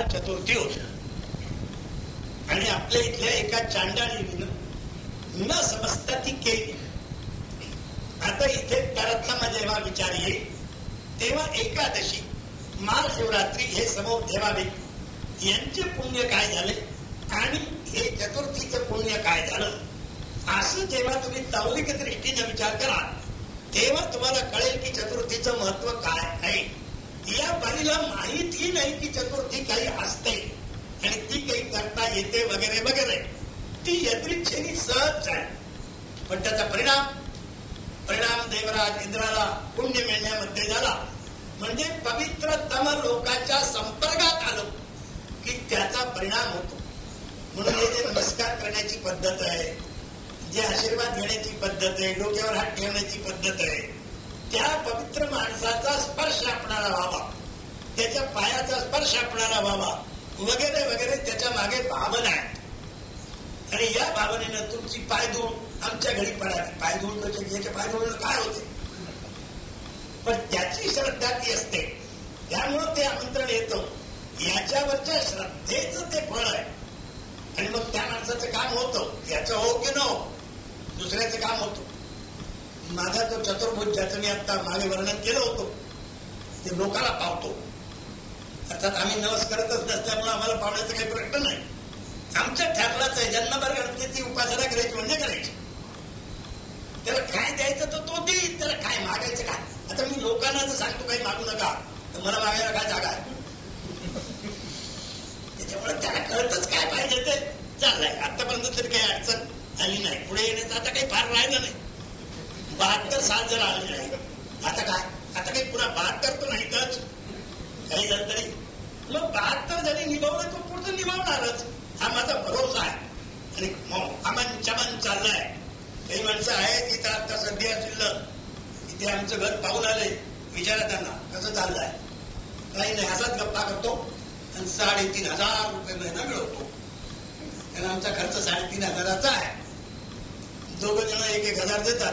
हा चतुर्थी होती आणि आपल्या इथल्या एका चांडाळीनं न समजता ती केली. आता इथे परतला जेव्हा विचार येईल. तेव्हा एकादशी महाशिवरात्री हे समोर ठेवावे यांचे पुण्य काय झाले आणि हे चतुर्थीचं पुण्य काय झालं? असं जेव्हा तुम्ही तावलिक दृष्टीने विचार करा तेव्हा तुम्हाला कळेल की चतुर्थीचं महत्त्व काय आहे. या बाईला माहितही नाही की चतुर्थी काही असते. आणि ती काही करता येते वगैरे वगैरे. ती यत्रिच्छेनी सहज झाली पण त्याचा परिणाम परिणाम देवराज इंद्राला पुण्य मिळण्यामध्ये झाला. म्हणजे पवित्रतम लोकाच्या संपर्कात आलो की त्याचा परिणाम होतो. म्हणून हे जे नमस्कार करण्याची पद्धत आहे जे आशीर्वाद घेण्याची पद्धत आहे डोक्यावर हात ठेवण्याची पद्धत आहे त्या पवित्र माणसाचा स्पर्श आपणाला व्हावा. त्याच्या पायाचा स्पर्श आपणाला व्हावा. वगैरे वगैरे त्याच्यामागे भावना आहे आणि या भावनेनं तुमची पाय धुवून आमच्या घरी पडावी पाय धुवून याच्या पाय धुवून काय होते? पण त्याची श्रद्धा ती असते. त्यामुळं ते आमंत्रण येतं. याच्यावरच्या श्रद्धेच ते फळ आहे. आणि मग त्या माणसाचं काम होतं. याचं हो की न? दुसऱ्याचं काम होतं. माझा जो चतुर्भुज ज्याचं मी आता मागे वर्णन केलं होतं ते लोकाला पावतो. अर्थात आम्ही नवस करतच नसल्यामुळे आम्हाला पावण्याचा काही प्रश्न नाही. आमच्या ठरलाच आहे जन्मभर गणपतीची उपासना करायची म्हणजे करायची. त्याला काय द्यायचं तर तो देईल त्याला काय मागायचं काय? आता मी लोकांना जर सांगतो काही मागू नका तर मला मागायला काय जागा आहे? त्याच्यामुळे त्याला कळतच काय पाहिजे ते. चाललंय आतापर्यंत तरी काही अडचण आली नाही. पुढे येण्याचं आता काही फार राहिलं नाही. बहात्तर साल जर आले नाही आता काय? आता काही पुन्हा बहात्तर तर नाहीतच काही झालं तरी. मग बहात्तर जरी निभावलं तो पुढचं निभावणारच. हा माझा भरोसा आहे. आणि आमन चमन चाललाय. काही माणसं आहेत इथं आता सध्या शिल्लक इथे आमचं घर पाहून आले विचारा त्यांना कसं चाललंय? काही नाही असाच गप्पा करतो आणि साडेतीन हजार रुपये महिना मिळवतो. कारण आमचा खर्च साडेतीन हजाराचा आहे. दोघं जण एक एक हजार देतात.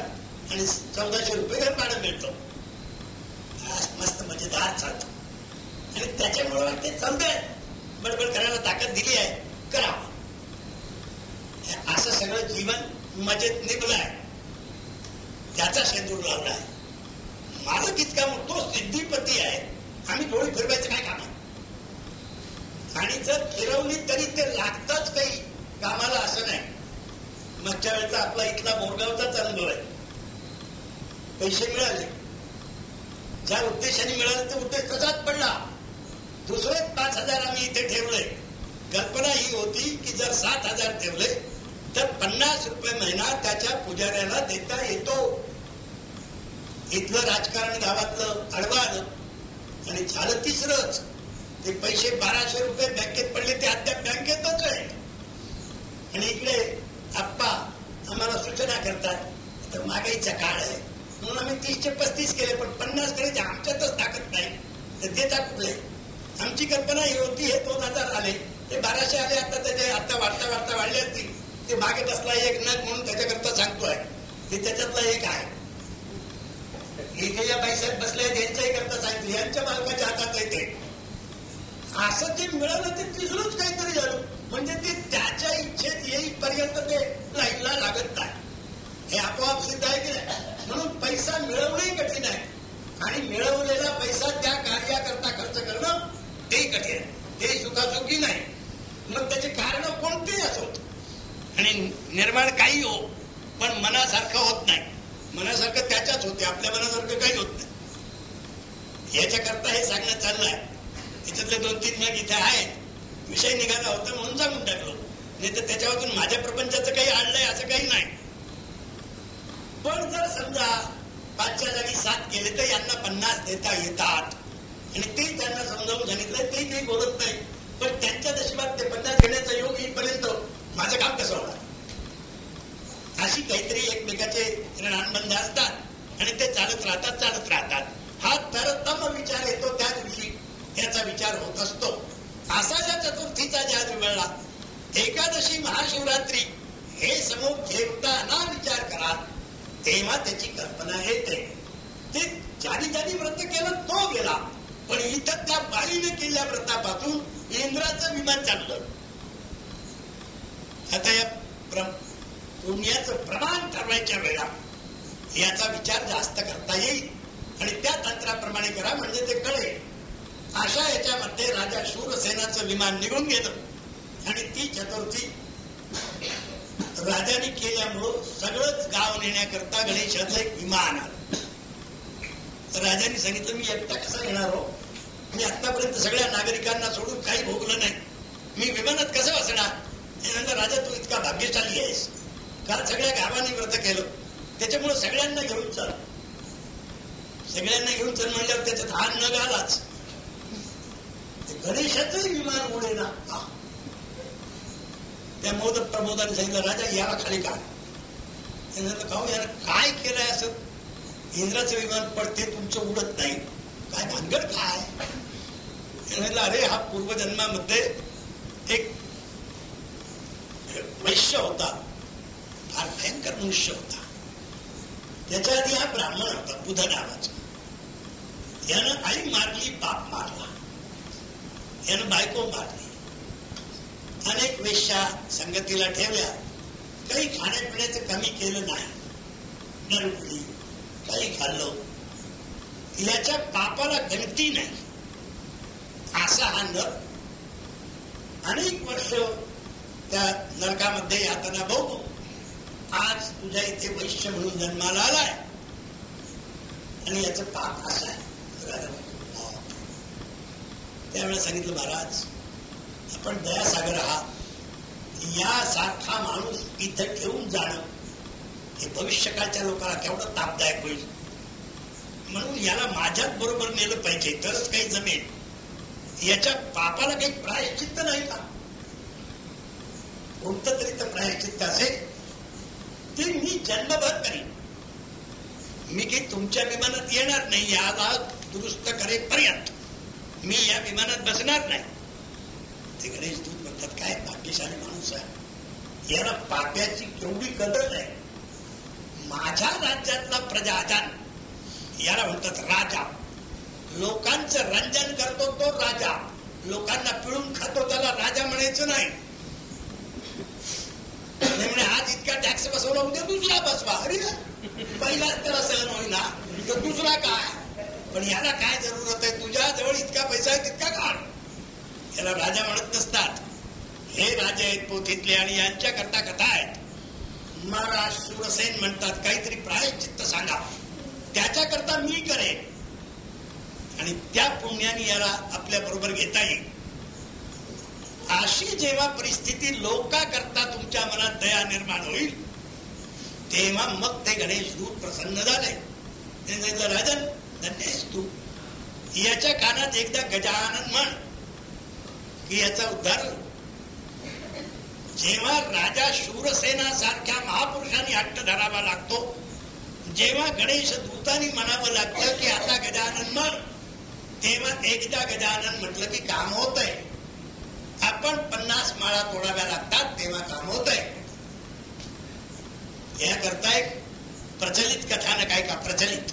आणि चौदाशे रुपये घर भाडं मिळतो मस्त मजेदार चालतो. आणि त्याच्यामुळे ते आहे. बडबड करायला ताकद दिली आहे. करा असं सगळं जीवन मजेत निघलंय त्याचा शेंदूर लावलाय मालक इतका तो सिद्धीपती आहे. आम्ही थोडी फिरवायचं काय काम आणि जर फिरवली तरी ते लागतच काही. कामाला असं नाही. मागच्या वेळेचा आपला इथला बोरगावचाच अनुभव आहे. पैसे मिळाले. ज्या उद्देशाने मिळाले ते उद्देश तसाच पडला. दुसरे पाच हजार आम्ही इथे ठेवले. कल्पना ही होती की जर सात हजार ठेवले तर पन्नास रुपये महिना त्याच्या पुजाऱ्याला देता येतो. इथलं राजकारण गावातलं अडवा आलं आणि झालं तिसरंच. ते पैसे बाराशे रुपये बँकेत पडले ते अद्याप बँकेतच आहे आणि इकडे आप्पा आम्हाला सूचना करतात तर महागाईचा काळ आहे. म्हणून आम्ही तीसशे पस्तीस केले पण पन्नास करायचे आमच्यातच ताकद नाही. तर ते कुठले? आमची कल्पना ही होती हे दोन हजार आले. ते बाराशे आले आता त्याचे आता वाढता वाढता वाढले असतील. ते मागे बसला एक नग म्हणून त्याच्याकरता सांगतोय. ते त्याच्यातला एक आहे. इथे या पैशात बसले त्यांच्याही करता सांगितलं. यांच्या मालकाच्या हातात येते असं ते मिळालं ते तिसरंच काहीतरी झालं. म्हणजे ते त्याच्या इच्छेत येईपर्यंत ते लाईनला लागत नाही. हे आपोआप सिद्ध आहे की नाही? म्हणून पैसा मिळवणंही कठीण आहे. आणि मिळवलेला पैसा त्या कार्याकरता खर्च करणं ते कठीण आहे. ते सुखासुखी नाही. मग त्याचे कारण कोणतेही असोत? आणि निर्माण काही हो पण मनासारखं होत नाही. मनासारखं त्याच्याच होते आपल्या मनासारखं काही होत नाही. याच्याकरता हे सांगणं चाललंय. त्याच्यातले दोन तीन भाग इथे आहेत. विषय निघाला होता म्हणून सांगून टाकलो. नाही तर त्याच्यावरून माझ्या प्रपंचाचं काही आणलंय असं काही नाही. पण जर समजा पाचच्या जागी सात केले तर यांना पन्नास देता येतात. आणि ते त्यांना समजावून सांगितलं ते काही बोलत नाही. पण त्यांच्या नशिबात ते पन्नास घेण्याचा योग येईपर्यंत माझं काम कसं होणार? अशी काहीतरी एकमेकाचे ऋणांबंध असतात आणि ते चालत राहतात चालत राहतात. हा तरतम विचार येतो त्या दिवशी याचा विचार होत असतो. असा ज्या चतुर्थीचा ज्या निवडला एकादशी महाशिवरात्री हे समोर ठेवताना विचार करा. तेव्हा त्याची कल्पना येते. ते ज्याने ज्याने व्रत केलं तो गेला. पण इथं त्या बाईने केल्या व्रतापासून इंद्राचं विमान चाललं. आता या पुण्याचं प्रमाण ठरवायच्या वेळा याचा विचार जास्त करता येईल. आणि त्या तंत्राप्रमाणे करा म्हणजे ते कळेल. अशा याच्यामध्ये राजा शूरसेनाचं विमान निघून गेलं. आणि ती चतुर्थी राजाने केल्यामुळं सगळंच गाव नेण्याकरता गणेशाचं एक विमान आलं. राजाने सांगितलं मी एकटा कसा येणार हो? मी आतापर्यंत सगळ्या नागरिकांना सोडून काही भोगलं नाही. मी विमानात कसं बसणार? राजा तू इतका भाग्यशाली आहेस. काल सगळ्या गावाने व्रत केलं. त्याच्यामुळे सगळ्यांना घेऊन चल. सगळ्यांना घेऊन चल म्हणल्यावर त्याच्यात हात न घालाच. गणेशाचंही विमान उडे ना त्या मोदक प्रमोदाने सांगितलं राजा याला खाली काढ खाऊ यानं काय केलंय असं? इंद्राचं विमान पडते तुमचं उडत नाही. काय भानगड काय? म्हटलं अरे हा पूर्वजन्मामध्ये एक वैश्य होता. फार भयंकर मनुष्य होता. त्याच्या आधी हा ब्राह्मण होता बुध नावाचा. यानं आई मारली बाप मारला. यानं बायको मारली. अनेक वेश्या संगतीला ठेवल्या काही खाण्यापिण्याचं कमी केलं नाही. नरपुडी काही खाल्लं. याच्या पापाला गणती नाही. असा हा नर अनेक वर्ष त्या नरकामध्ये यातना बघू आज तुझ्या इथे वैश्य म्हणून जन्माला आलाय. आणि याच पाप असं आहे त्यावेळेस सांगितलं महाराज आपण दयासागर आहात यासारखा माणूस इथं ठेवून जाणं हे भविष्यकाळच्या लोकांना केवढं तापदायक होईल? म्हणून याला माझ्याच बरोबर नेलं पाहिजे. तरच काही जमेल. याच्या पापाला काही प्रायश्चित्त नाही का? कोणतं तरी तर प्रायश्चित्त असेल. ते मी जन्मभर करीन मी काही तुमच्या विमानात येणार नाही. याला दुरुस्त करेपर्यंत. मी या विमानात बसणार नाही. ते गणेश दूत म्हणतात काय भाग्यशाली माणूस आहे? याला पाप्याची केवढी कदर आहे. माझ्या राज्यातला प्रजाजन याला म्हणतात राजा. लोकांचं रंजन करतो तो राजा. लोकांना पिळून खातो त्याला राजा म्हणायचं नाही. म्हणजे आज इतका टॅक्स बसवला उद्या दुसरा बसवा. अरे पहिला त्याला सहन होईना तर दुसरा काय? पण याला काय जरूरत आहे? तुझ्या जवळ इतका पैसा आहे तितका काढ. याला राजा म्हणत नसतात. हे राजे आहेत पोथीतले आणि यांच्या करता कथा आहेत. महाराज सुरसेन म्हणतात काहीतरी प्रायश्चित्त सांगा. त्याच्याकरता मी करेन. आणि त्या पुण्याने याला आपल्या बरोबर घेता येईल. अशी जेव्हा परिस्थिती लोका करता तुमच्या मनात दया निर्माण होईल तेव्हा मग ते गणेश दूत प्रसन्न झाले. राजन धन्यस तू. याच्या कानात एकदा गजानन म्हण. की याचा उद्धार जेव्हा राजा शूरसेना सारख्या महापुरुषांनी हट्ट धरावा लागतो जेव्हा गणेश दूतानी म्हणावं लागतं की आता गजानन म्हण. तेव्हा एकदा गजानन म्हटलं की काम होत आहे आपण पन्नास माळा तोडाव्या लागतात तेव्हा काम होत आहे याकरता एक प्रचलित कथानक आहे का? प्रचलित.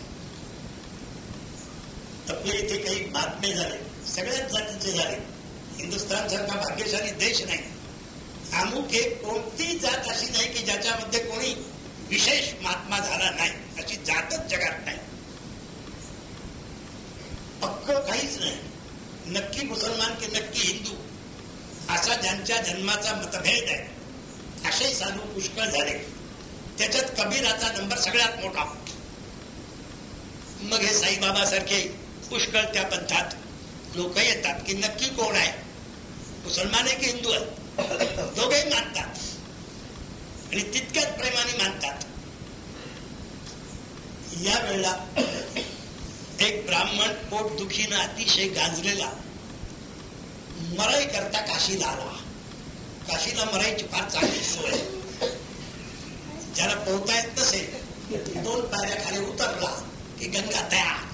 आपल्या इथे काही बातमी झाले. सगळ्याच जातीचे झाले. हिंदुस्थान सारखा भाग्यशाली देश नाही. अमुक एक कोणती जात अशी नाही की ज्याच्यामध्ये कोणी विशेष महात्मा झाला नाही अशी जातच जगात नाही. पक्क काहीच नाही. नक्की मुसलमान की नक्की हिंदू असा ज्यांच्या जन्माचा मतभेद आहे. असे साधू पुष्कळ झाले. त्याच्यात कबीराचा नंबर सगळ्यात मोठा. मग हे साईबाबा सारखे पुष्कळ त्या पंथात लोक येतात की नक्की कोण आहे? मुसलमान आहे की हिंदू आहे दोघेही मानतात आणि तितक्याच प्रेमाने मानतात या वेळेला एक ब्राह्मण पोट दुखीनं अतिशय गाजलेला मराई करता काशीला आला काशीला मराईची फार चांगली सोय ज्याला पोहता येत नसेल दोन पायऱ्या खाली उतरला की गंगा तयार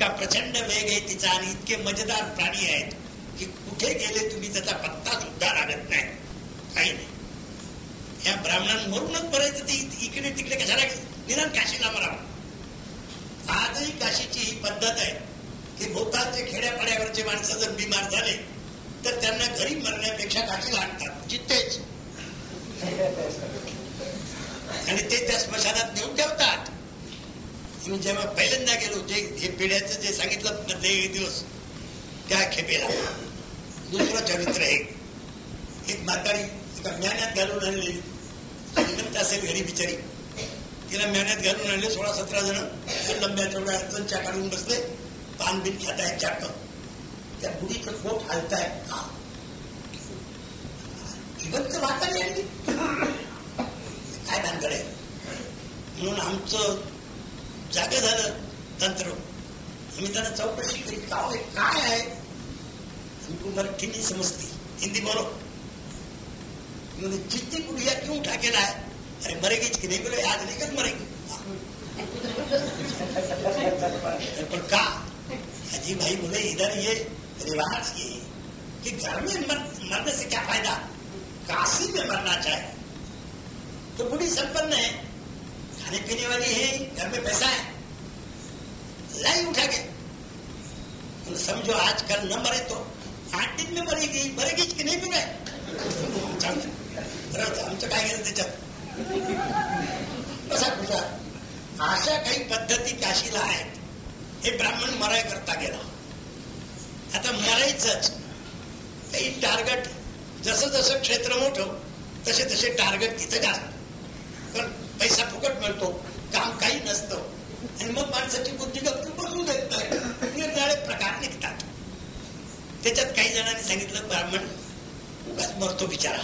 इतका प्रचंड वेग आहे तिचा आणि इतके मजेदार प्राणी आहेत की कुठे गेले तुम्ही त्याचा पत्ता सुद्धा लागत नाही. काही नाही. या ब्राह्मणां म्हणूनच बरायचं ते इकडे तिकडे कशाला निदान काशीला मरावं आजही काशीची ही पद्धत आहे की भोवतालचे खेड्यापाड्यावरचे माणसं जर बिमार झाले तर त्यांना घरी मरण्यापेक्षा काशीला आणतात जिथेच. आणि ते त्या स्मशानात नेऊन ठेवतात. मी जेव्हा पहिल्यांदा गेलो जे हे पिढ्याचं जे सांगितलं मधले एक दिवस त्या खेपेला. दुसरं चरित्र आहे एक म्हातारी एका म्यान्यात घालून आणलेली श्रीमंत असेल घरी बिचारी. तिला म्यान्यात घालून आणले सोळा सतरा जण लंब्या तेवढ्या चा काढून बसले. पान बिन खात आहेत चाट त्या बुडीचं पोट हालताय तर म्हातारी आणली काय भानगड आहे? म्हणून आमचं जाग झालं तंत्र। आम्ही त्यांना चौकशी केली का काय आहे हमको मराठी नहीं समझती। हिंदी बोलो। उन्होंने जितनी गुड़िया क्यों उठा के लाए? अरे मरेगी कि नहीं बोले आज नहीं कल मरेगी। पर का? अजी भाई बोले इधर ये रिवाज ये कि घर में मर, मरने से क्या फ़ायदा? काशी में मरना चाहिए तो बुढ़ी संपन्न है। खाने पीने वाली है घर में पैसा है। लाई उठा के। समझो आज कल न मरे तो आठ दिन में मरेगी मरेगीच की नाही मरे आमचं काय गेलं त्याच्यात कसा कुठला अशा काही पद्धती काशीला आहेत हे ब्राह्मण मराय करता गेला आता मरायचंच काही टार्गेट जसं जसं क्षेत्र मोठं तसे तसे टार्गेट तिथं जास्त पण पैसा फुकट मिळतो. काम काही नसतं. आणि मग माणसाची बुद्धी गप्पी बसू देत नाही. प्रकार निघतात. त्याच्यात काही जणांनी सांगितलं ब्राह्मण उगाच मरतो बिचारा.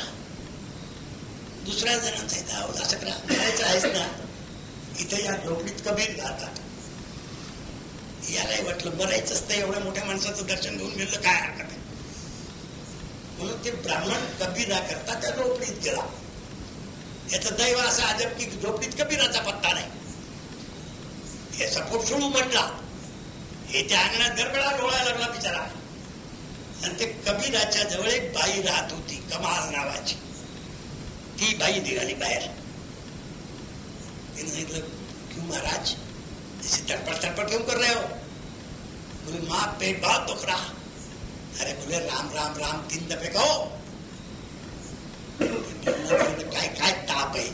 दुसऱ्या जणांचा असं करा. करायचं आहेच ना. इथे या झोपडीत कबीर राहतात यालाही वाटलं मरायचंच असतं एवढ्या मोठ्या माणसाचं दर्शन घेऊन गेलं काय हरकत आहे? म्हणून ते ब्राह्मण कबीरा करता त्या झोपडीत गेला. याचं दैव असं अजब की झोपडीत कबीराचा पत्ता नाही. हे सपोट सोडू म्हटला. हे त्या अंगणात गरबडा डोळायला लागला बिचारा. आणि ते कबीराच्या जवळ एक बाई राहत होती कमाल नावाची. ती बाई निघाली बाहेर. तिने सांगितलं क्यू महाराज ऐसे तड़पड़ तड़पड़ क्यों कर रहे हो? बोले माँ पेट बहुत दुख रहा. अरे बोले राम राम राम तीन दफे कहो. काय काय ताप आहे?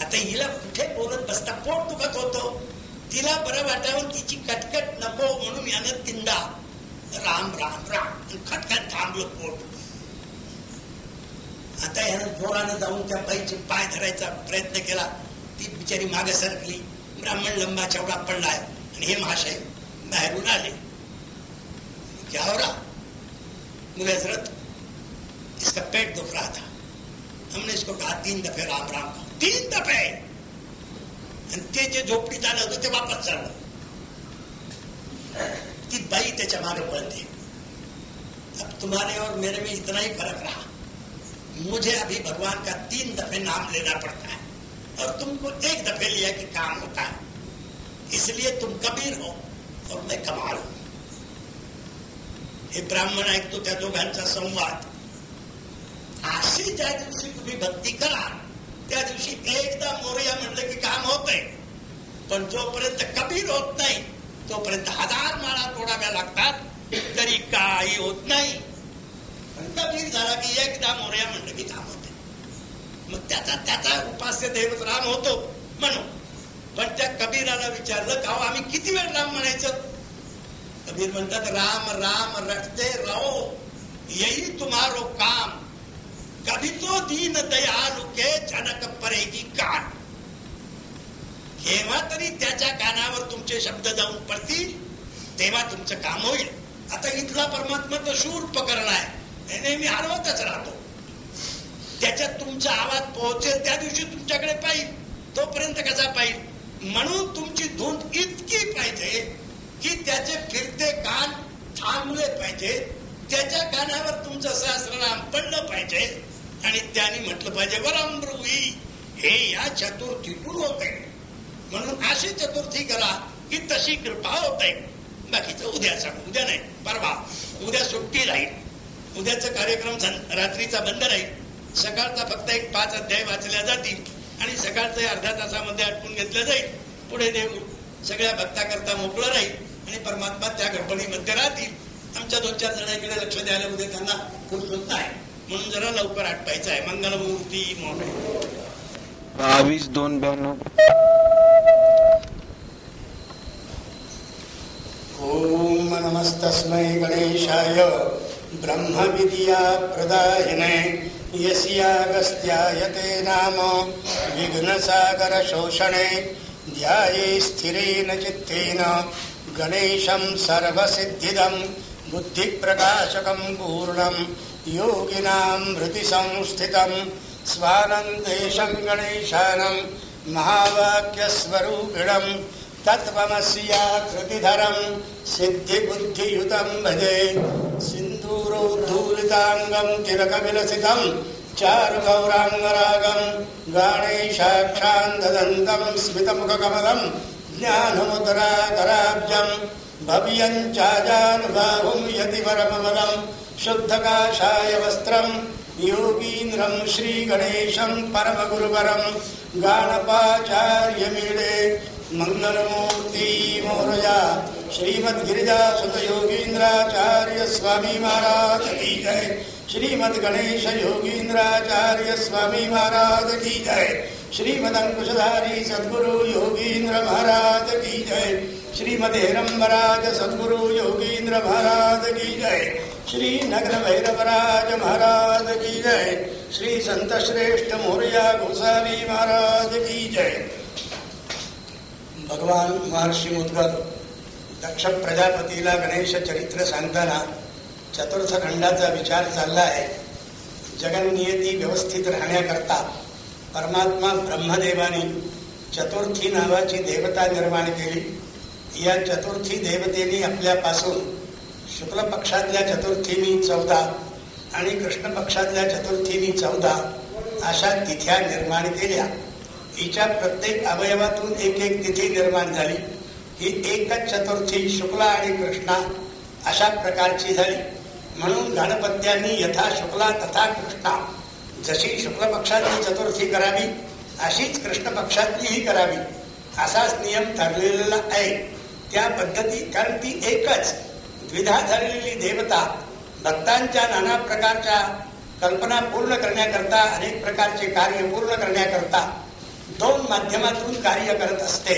आता हिला कुठे बोलत बसता? पोट दुखत होतो. तिला बरं वाटावं तिची कटकट नको म्हणून यानं तिंडा. राम राम राम. खटखट थांबलो पोट. आता यानं जोरानं जाऊन त्या बाईचे पाय धरायचा प्रयत्न केला. ती बिचारी मागे सरकली. ब्राह्मण लंबा चौडा पडलाय. आणि हे महाशय बाहेरून आले. क्या हो रहा हजरत इसका पेट दुख रहा था। हमने इसको कहा तीन दफे राम राम कहा तीन दफे। आणि ते जे झोपडीत आलं होते ते वापस चाललं कि बाई त्याच्यामागे पड़ते अब तुम्हारे और मेरे में इतना ही फर्क रहा। मुझे अभी भगवान का तीन दफे नाम लेना पड़ता है। और तुमको एक दफे लिया कि काम होता है। इसलिए तुम कबीर हो और मैं कमाल हूं। हे ब्राह्मण ऐकतो त्या दोघांचा संवाद। अशी ज्या दिवशी तुम्ही भक्ती करा. त्या दिवशी एकदा मोरया म्हणलं की काम होत आहे पण जोपर्यंत कबीर होत नाही तोपर्यंत हजार माळा तोडाव्या लागतात. तरी काही होत नाही. कबीर झाला की एकदा मोरया म्हणलं की काम होते मग त्याचा त्याचा उपास्य दैवत राम होतो म्हणून. पण त्या कबीराला विचारलं का आम्ही किती वेळ राम म्हणायचं? कबीर म्हणतात राम राम रटते राहो. यही तुम्हारो काम. कभी तो दीन दयालु के जनक परेगी कान. केव्हा तरी त्याच्या कानावर तुमचे शब्द जाऊन पडतील तेव्हा तुमचं काम होईल. आता इथला परमात्मा तर शूर पकडला आहे नेहमी हलवतच राहतो. त्याच्यात तुमचा आवाज पोहोचेल त्या दिवशी तुमच्याकडे पाहिजे तोपर्यंत कसा पाहिजे म्हणून तुमची धुंद इतकी पाहिजे की त्याचे फिरते कान थांबले पाहिजे त्याच्या कानावर तुमचं सहस्रनाम पडलं पाहिजे. आणि त्याने म्हटलं पाहिजे वरमृवी हे या चतुर्थीतून होत आहे म्हणून अशी चतुर्थी करा की तशी कृपा होत आहे बाकीचं उद्या सांग उद्या नाही परवा. उद्या सुट्टी राहील. उद्याचा कार्यक्रम रात्रीचा बंद राहील. सकाळचा फक्त एक पाच अध्याय वाचल्या जातील आणि सकाळचं अर्ध्या तासामध्ये आटपून घेतलं जाईल. पुढे देव सगळ्या भक्ताकरता मोकळं राहील आणि परमात्मा त्या गडबडीमध्ये राहतील. आमच्या दोन चार जणांकडे लक्ष द्यायला उद्या त्यांना फुरसत नाही म्हणून जरा लवकर आटपायचं आहे. मंगलमूर्ती मोठे बावीस दोन ब्याण्णव. ॐ नमस्तस्मै गणेशाय. ब्रह्मविद्या प्रदायिने. यस्यागस्त्याय ते नाम. विघ्नसागरशोषणे ध्याये स्थिरेण चित्तेन. गणेशं सर्वसिद्धिदं. बुद्धिप्रकाशकं पूर्णं योगिनां हृदिसंस्थितं स्वानन्देशं गणेशानं महावाक्यस्वरूपिणं तत्त्वमस्याकृतिधरं सिद्धिबुद्धियुतं भजे। सिन्दूरोद्धूलिताङ्गं तिलकविलसितं चारुगौराङ्गरागं गाणेशाक्षान्ददन्तं स्मितमुखकमलं ज्ञानमुद्राकराब्जं भव्यं चाजानुबाहुं यतिवरममलं शुद्धकाशाय वस्त्रम् योगीन्द्रं श्रीगणेशं परमगुरुवरं गाणपाचार्यमीडे मीडे मङ्गलमूर्ति मोहजा श्रीमद्गिरिजा सुतयोगीन्द्राचार्य जय। श्रीमद्गणेशयोगीन्द्राचार्य स्वामी महाराजगी जय। श्रीमदङ्कुशधारी सद्गुरु योगीन्द्र महाराज की जय। श्रीमद् हिरम्बराज सद्गुरु योगीन्द्र महाराज की जय। श्री नगर भैरवराज महाराज की जय। श्री संत श्रेष्ठ मोरया गोसावी महाराज की जय। भगवान महर्षी मुद्गल दक्ष प्रजापतीला गणेश चरित्र सांगताना चतुर्थ खंडाचा विचार चालला आहे. जगन्नियती व्यवस्थित राहण्याकरता परमात्मा ब्रह्मदेवाने चतुर्थी नावाची देवता निर्माण केली. या चतुर्थी देवतेने आपल्यापासून शुक्ल पक्षातल्या चतुर्थीनी चौदा आणि कृष्ण पक्षातल्या चतुर्थीनी चौदा अशा तिथ्या निर्माण केल्या. हिच्या प्रत्येक अवयवातून एक एक तिथी निर्माण झाली. ही एकच चतुर्थी शुक्ला आणि कृष्णा अशा प्रकारची झाली. म्हणून गणपत्यांनी यथा शुक्ला तथा कृष्णा जशी शुक्ल पक्षातली चतुर्थी करावी अशीच कृष्ण पक्षातलीही करावी असाच नियम ठरलेला आहे. त्या पद्धती कारण ती एकच द्विधा धरलेली देवता भक्तांच्या नाना प्रकारच्या कल्पना पूर्ण करण्याकरता अनेक प्रकारचे कार्य पूर्ण करण्याकरता दोन माध्यमातून कार्य करत असते.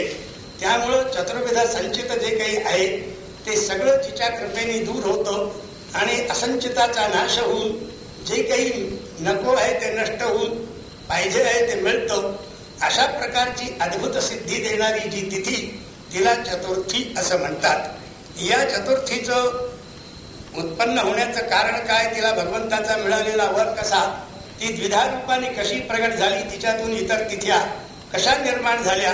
त्यामुळं चतुर्विध संचित जे काही आहे ते सगळं तिच्या कृपेने दूर होतं आणि असंचिताचा नाश होऊन जे काही नको आहे ते नष्ट होऊन पाहिजे आहे ते मिळतं. अशा प्रकारची अद्भुत सिद्धी देणारी जी तिथी तिला चतुर्थी असं म्हणतात. या चतुर्थीचं उत्पन्न होण्याचं कारण काय तिला भगवंताचा मिळालेला वर कसा ती द्विधा रूपाने कशी प्रगट झाली तिच्यातून इतर तिथ्या कशा निर्माण झाल्या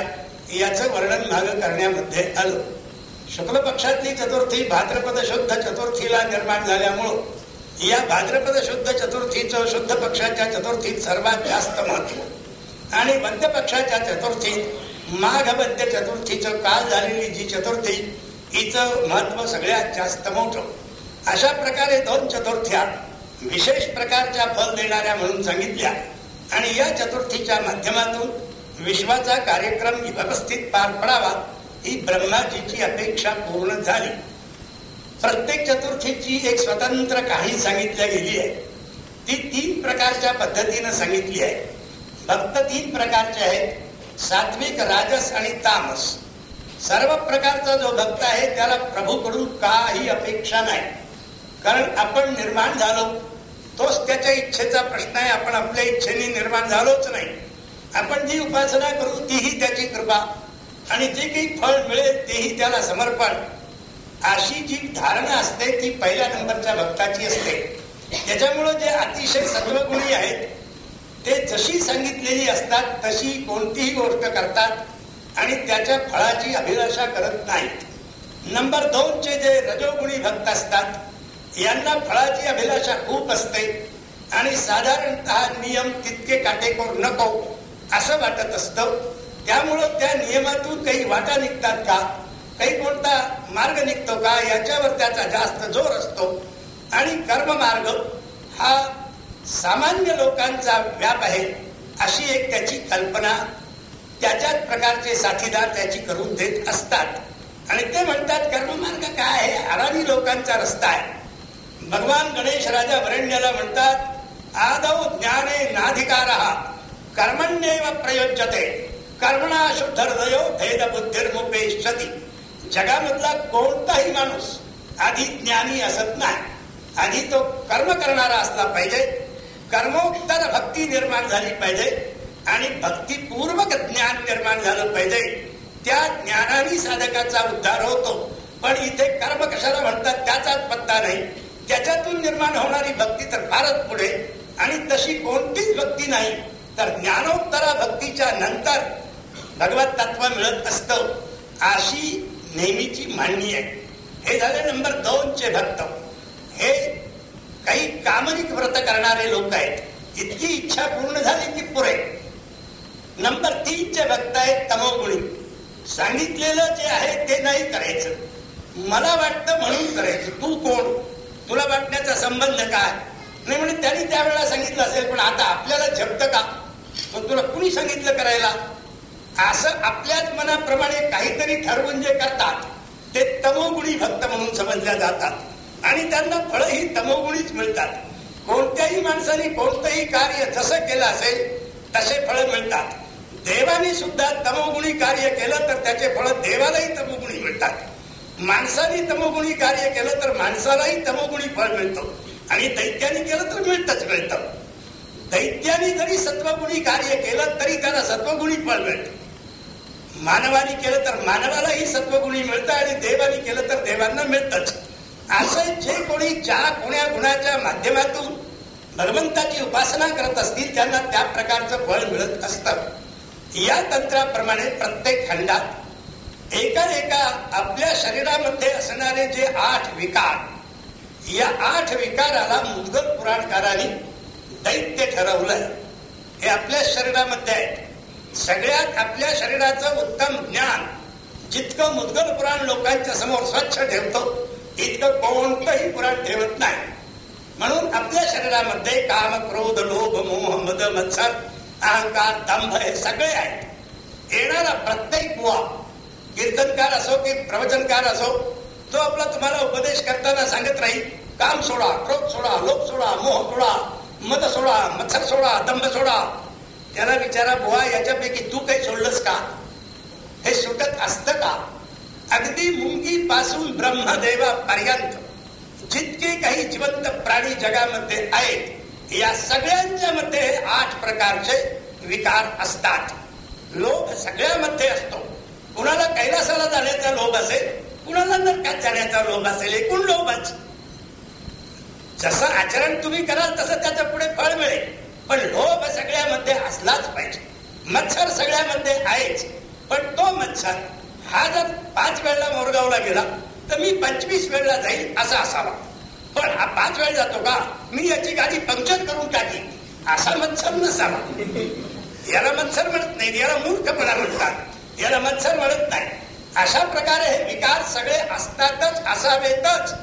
याचं वर्णन मागं करण्यामध्ये आलं. शुक्ल पक्षातली चतुर्थी भाद्रपद शुद्ध चतुर्थीला निर्माण झाल्यामुळं या भाद्रपद शुद्ध चतुर्थीचं शुद्ध पक्षाच्या चतुर्थीत सर्वात जास्त महत्त्व आणि मध्य पक्षाच्या चतुर्थीत माघ मध्य चतुर्थीचं काल झालेली जी चतुर्थी हिचं महत्त्व सगळ्यात जास्त मोठं. अशा प्रकारे दोन चतुर्थ्या विशेष प्रकारच्या फल देणाऱ्या म्हणून सांगितल्या. आणि या चतुर्थीच्या माध्यमातून विश्वाचा कार्यक्रम व्यवस्थित पार पडावा ही ब्रह्माजीची अपेक्षा पूर्ण झाली. प्रत्येक चतुर्थीची एक स्वतंत्र काही सांगितल्या गेली आहे. ती तीन प्रकारच्या पद्धतीनं सांगितली आहे. भक्त तीन प्रकारचे आहेत. सात्विक राजस आणि तामस. सर्व प्रकारचा जो भक्त आहे त्याला प्रभूकडून काही अपेक्षा नाही. कारण आपण निर्माण झालो तोच त्याच्या इच्छेचा प्रश्न आहे. आपण आपल्या इच्छेने निर्माण झालोच नाही. आपण जी उपासना करू तीही त्याची कृपा. आणि जे काही फळ मिळेल तेही त्याला समर्पण. अशी जी धारणा असते ती पहिल्या नंबरच्या भक्ताची असते. त्याच्यामुळं जे अतिशय सत्वगुणी आहेत ते जशी सांगितलेली असतात तशी कोणतीही गोष्ट करतात. आणि त्याच्या फळाची अभिलाषा करत नाहीत. नंबर दोनचे जे रजोगुणी भक्त असतात यांना फळाची अभिलाषा खूप असते. आणि साधारणतः नियम तितके काटेकोर नको असं वाटत असतं. त्यामुळं त्या नियमातून काही वाटा निघतात का? काही कोणता मार्ग निघतो का? याच्यावर त्याचा जास्त जोर असतो. आणि कर्म मार्ग हा सामान्य लोकांचा व्याप आहे अशी एक त्याची कल्पना त्याच्याच प्रकारचे साथीदार त्याची करून देत असतात. आणि ते म्हणतात कर्ममार्ग काय आहे? आरामी लोकांचा रस्ता आहे. भगवान गणेश राजा वरण्याला म्हणतात आदौ ज्ञाने नाधिकार कर्मण्येव प्रयोज्यते कर्मणा शुद्ध हृदय भेद बुद्धिर्मुपेशती जगामधला कोणताही माणूस आधी ज्ञानी असत नाही. आधी तो कर्म करणारा असला पाहिजे. कर्मोत्तर भक्ती निर्माण झाली पाहिजे. आणि भक्तीपूर्वक ज्ञान निर्माण झालं पाहिजे. त्या ज्ञानाने साधकाचा उद्धार होतो. पण इथे कर्म कशाला म्हणतात त्याचाच पत्ता नाही. त्याच्यातून निर्माण होणारी भक्ती तर फारच पुढे. आणि तशी कोणतीच भक्ती नाही तर ज्ञानोत्तरा भक्तीच्या नंतर भगवत तत्व मिळत असत. अशी नेहमीची मांडणी आहे. हे झाले नंबर दोनचे भक्त. हे काही कामनिक व्रत करणारे लोक आहेत. इतकी इच्छा पूर्ण झाली की पुरे. नंबर तीनचे भक्त आहेत तमोगुणी. सांगितलेलं जे आहे ते नाही करायचं. मला वाटतं म्हणून करायचं. तू कोण? तुला वाटण्याचा संबंध काय? नाही म्हणजे त्यांनी त्यावेळेला सांगितलं असेल पण आता आपल्याला झपत का? मग तुला कुणी सांगितलं करायला? असं आपल्याच मनाप्रमाणे काहीतरी ठरवून जे करतात ते तमोगुणी भक्त म्हणून समजल्या जातात. आणि त्यांना फळ ही तमोगुणीच मिळतात. कोणत्याही माणसाने कोणतंही कार्य जसं केलं असेल तसे फळ मिळतात. देवाने सुद्धा तमोगुणी कार्य केलं तर त्याचे फळ देवालाही तमोगुणी मिळतात. माणसाने तमोगुणी कार्य केलं तर माणसालाही तमोगुणी फळ मिळतो. आणि दैत्याने केलं तर मिळतच मिळतं. दैत्याने जरी सत्वगुणी कार्य केलं तरी त्याला सत्वगुणी फळ मिळतं. मानवाने केलं तर मानवालाही सत्वगुणी मिळतं आणि देवाने केलं तर देवांना मिळतच. असं जे कोणी ज्या कोण्या गुणाच्या माध्यमातून भगवंताची उपासना करत असतील त्यांना त्या प्रकारचं फळ मिळत असतं. या तंत्राप्रमाणे प्रत्येक खंडात एका एका आपल्या शरीरामध्ये असणारे जे आठ विकार या आठ विकाराला मुदगल पुराणकारांनी दैत्य ठरवलंय. हे आपल्या शरीरामध्ये आहे. सगळ्यात आपल्या शरीराचं उत्तम ज्ञान जितकं मुदगल पुराण लोकांच्या समोर स्वच्छ ठेवतो इतकं कोणतंही पुराण ठेवत नाही. म्हणून आपल्या शरीरामध्ये काम क्रोध लोभ मोह मद मत्सर अहंकार दंभ हे सगळे आहेत. येणारा प्रत्येक बुवा कीर्तनकार असो की प्रवचनकार असो तो आपला तुम्हाला उपदेश करताना सांगत राहील काम सोडा क्रोध सोडा लोभ सोडा मोह सोडा मत सोडा मत्सर सोडा दंभ सोडा त्याला विचारा बुवा याच्यापैकी तू काही सोडलंस का? हे सुटत असत का? अगदी मुंगी पासून ब्रह्मदेवा पर्यंत जितके काही जिवंत प्राणी जगामध्ये आहेत या सगळ्यांच्या मध्ये आठ प्रकारचे विकार असतात. लोभ सगळ्यामध्ये असतो. कुणाला कैलासाला जाण्याचा लोभ असेल कुणाला नरकात जाण्याचा लोभ असेल एकूण लोभच. जसं आचरण तुम्ही कराल तसं त्याचं पुढे फळ मिळेल. पण लोभ सगळ्यामध्ये असलाच पाहिजे. मच्छर सगळ्यामध्ये आहेच. पण तो मच्छर हा जर पाच वेळेला मोरगावला गेला तर मी पंचवीस वेळेला जाईल असा असावा. पण हा पाच वेळ जातो का? मी याची गाडी पंक्चर करून टाकी. असा मत्सर नसावा. याला मत्सर म्हणत नाही याला मूर्खपणा म्हणतात. याला मत्सर म्हणत नाही. अशा प्रकारे हे विकार सगळे असतातच असावेतच.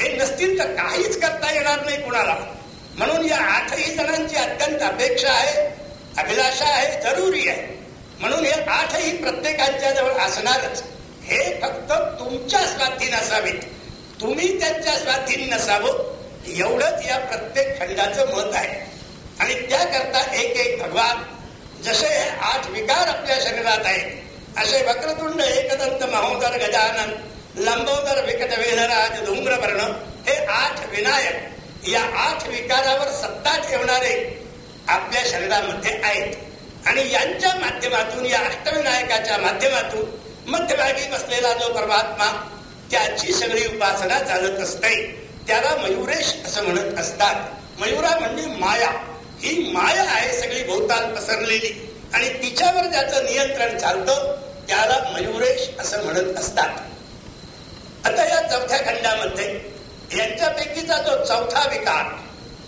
हे नसतील तर काहीच करता येणार नाही कुणाला. म्हणून या आठही जणांची अत्यंत अपेक्षा आहे अभिलाषा आहे जरुरी आहे. म्हणून हे आठही प्रत्येकांच्या जवळ असणारच. हे फक्त तुमच्या स्वाधीन असावेत. तुम्ही त्यांच्या स्वाधीन नसावं. एवढंच या प्रत्येक खंडाचं मत आहे. आणि त्याकरता एक एक भगवान जसे आठ विकार आपल्या शरीरात आहेत असे वक्रतुंड एकदंत महोदर गजानन लंबोदर विकट वेधराज धूम्रवर्ण हे आठ विनायक या आठ विकारावर सत्ता ठेवणारे आपल्या शरीरामध्ये आहेत. आणि यांच्या माध्यमातून या अष्टविनायकाच्या माध्यमातून मध्यभागी बसलेला जो परमात्मा त्याची सगळी उपासना चालत असते. त्याला मयुरेश असं म्हणत असतात. मयुरा म्हणजे माया. ही माया आहे सगळी भोवताल पसरलेली. आणि तिच्यावर ज्याचं नियंत्रण चालतं त्याला मयुरेश असं म्हणत असतात. आता या चौथ्या खंडामध्ये यांच्यापैकीचा जो चौथा विकार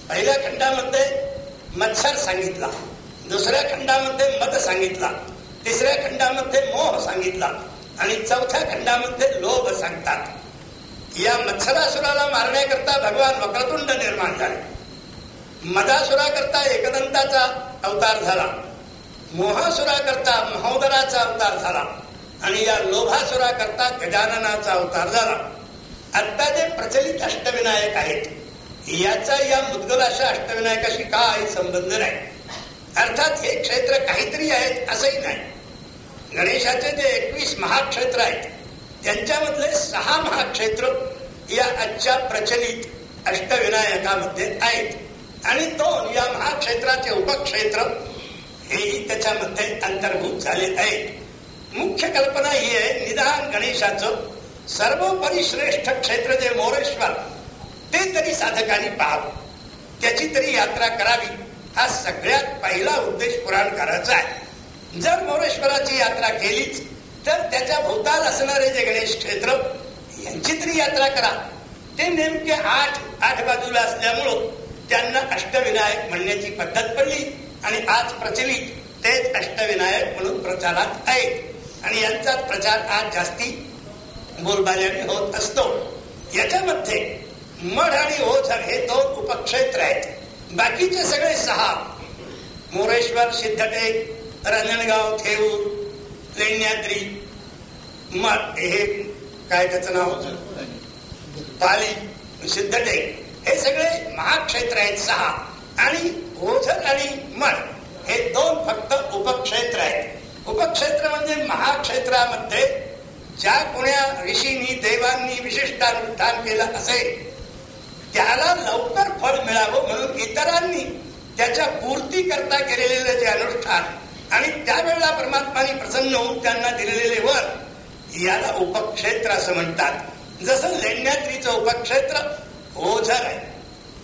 पहिल्या खंडामध्ये मत्सर सांगितला. दुसऱ्या खंडामध्ये मत सांगितला. तिसऱ्या खंडामध्ये मोह सांगितला. आणि चौथ्या खंडामध्ये लोभ सांगतात. या मत्सरासुराला मारण्याकरता भगवान वक्रतुंड निर्माण झाले. मदासुरा करता एकदंताचा अवतार झाला. मोहासुरा करता महोदराचा अवतार झाला. आणि या लोभासुरा करता गजाननाचा अवतार झाला. आता जे प्रचलित अष्टविनायक आहेत याचा या मुद्गलाशा अष्टविनायकाशी काही संबंध नाही. अर्थात हे क्षेत्र काहीतरी आहेत असंही नाही. गणेशाचे जे एकवीस महाक्षेत्र आहेत त्यांच्यामधले सहा महाक्षेत्र या आजच्या प्रचलित अष्टविनायकामध्ये आहेत. आणि दोन या महाक्षेत्राचे उपक्षेत्र हेही त्याच्यामध्ये अंतर्भूत झाले आहेत. मुख्य कल्पना ही आहे निदान गणेशाचं सर्वोपरी श्रेष्ठ क्षेत्र जे मोरेश्वर ते तरी साधकांनी पाहावं. त्याची तरी यात्रा करावी हा सगळ्यात पहिला उद्देश पुराणकाराचा आहे. जर मोरेश्वराची यात्रा केलीच तर त्याच्या भोवताल असणारे जे गणेश क्षेत्र यांची तरी यात्रा करा. ते नेमके आठ आठ बाजूला असल्यामुळं त्यांना अष्टविनायक म्हणण्याची पद्धत पडली आणि आज प्रचलित तेच अष्टविनायक म्हणून प्रचारात आहेत. आणि यांचा प्रचार आज जास्ती बोलबाल्याने होत असतो. याच्यामध्ये मढ आणि ओझर हे दोन उपक्षेत्र आहेत. बाकीचे सगळे सहा मोरेश्वर सिद्धटेक रांजणगाव थेऊर लेण्याद्री मठ हे काय त्याचं नाव पाली सिद्धटेक. हे सगळे महाक्षेत्र आहेत सहा. आणि ओझर आणि मठ हे दोन फक्त उपक्षेत्र आहेत. उपक्षेत्र म्हणजे महाक्षेत्रामध्ये ज्या कोण्या ऋषींनी देवांनी विशिष्टानुष्ठान केलं असेल त्याला लवकर फळ मिळावं म्हणून इतरांनी त्याच्या पूर्ती करता केलेलं जे अनुष्ठान आणि त्यावेळेला परमात्माने प्रसन्न होऊन त्यांना दिलेले वर याला उपक्षेत्र असं म्हणतात. जसं लेण्याद्रीचं उपक्षेत्र ओझर आहे.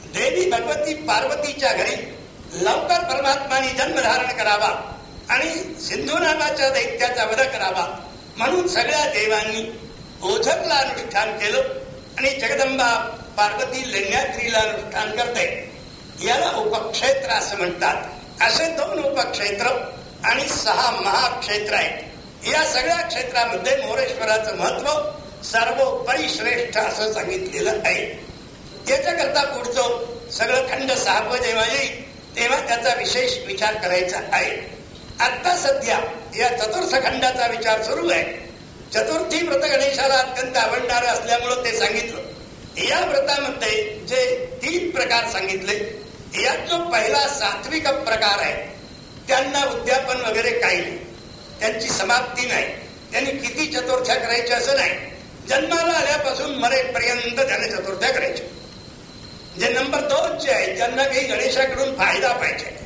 देवी भगवती पार्वतीच्या घरी लवकर परमात्माने जन्म धारण करावा आणि सिंधूनामाच्या दैत्याचा वध करावा. म्हणून सगळ्या देवांनी ओझरला अनुष्ठान केलं आणि जगदंबा पार्वती लेण्याद्रीला अनुष्ठान करते. याला उपक्षेत्र असं म्हणतात. असे दोन उपक्षेत्र आणि सहा महाक्षेत्र आहेत. या सगळ्या क्षेत्रामध्ये मोरेश्वराचं महत्त्व सर्वोपरी श्रेष्ठ असं सांगितलेलं आहे. याच्याकरता पुढचं सगळं खंड सहावं जेव्हा येईल तेव्हा त्याचा विशेष विचार करायचा आहे. आता सध्या या चतुर्थ खंडाचा विचार सुरू आहे. चतुर्थी व्रत गणेशाला अत्यंत आवडणार असल्यामुळं ते सांगितलं. या व्रतामध्ये जे तीन प्रकार सांगितले यात जो पहिला सात्विक प्रकार आहे त्यांना उद्यापन वगैरे काही नाही. त्यांची समाप्ती नाही. त्यांनी किती चतुर्थ्या करायच्या असं नाही. जन्माला आल्यापासून मरेपर्यंत त्याने चतुर्थ्या करायच्या जे नंबर दोन जे आहेत ज्यांना काही गणेशाकडून फायदा पाहिजे.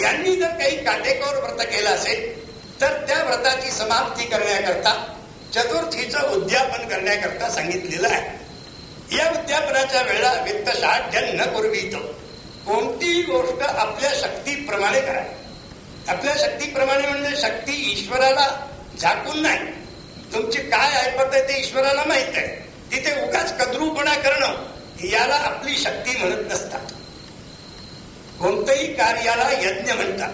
यांनी जर काही काटेकोर व्रत केलं असेल तर त्या व्रताची समाप्ती करण्याकरता चतुर्थीचं उद्यापन करण्याकरता सांगितलेलं आहे. या उद्यापनाच्या वेळा वित्त साध्य न पूर्वी कोणतीही गोष्ट आपल्या शक्तीप्रमाणे करा आपल्या शक्तीप्रमाणे म्हणजे शक्ती ईश्वराला झाकून नाही. तुमची काय ऐपत आहे ते ईश्वराला माहीत आहे. तिथे उगाच कद्रूपणा करणं याला आपली शक्ती म्हणत नसतात. कोणत्याही कार्याला यज्ञ म्हणतात.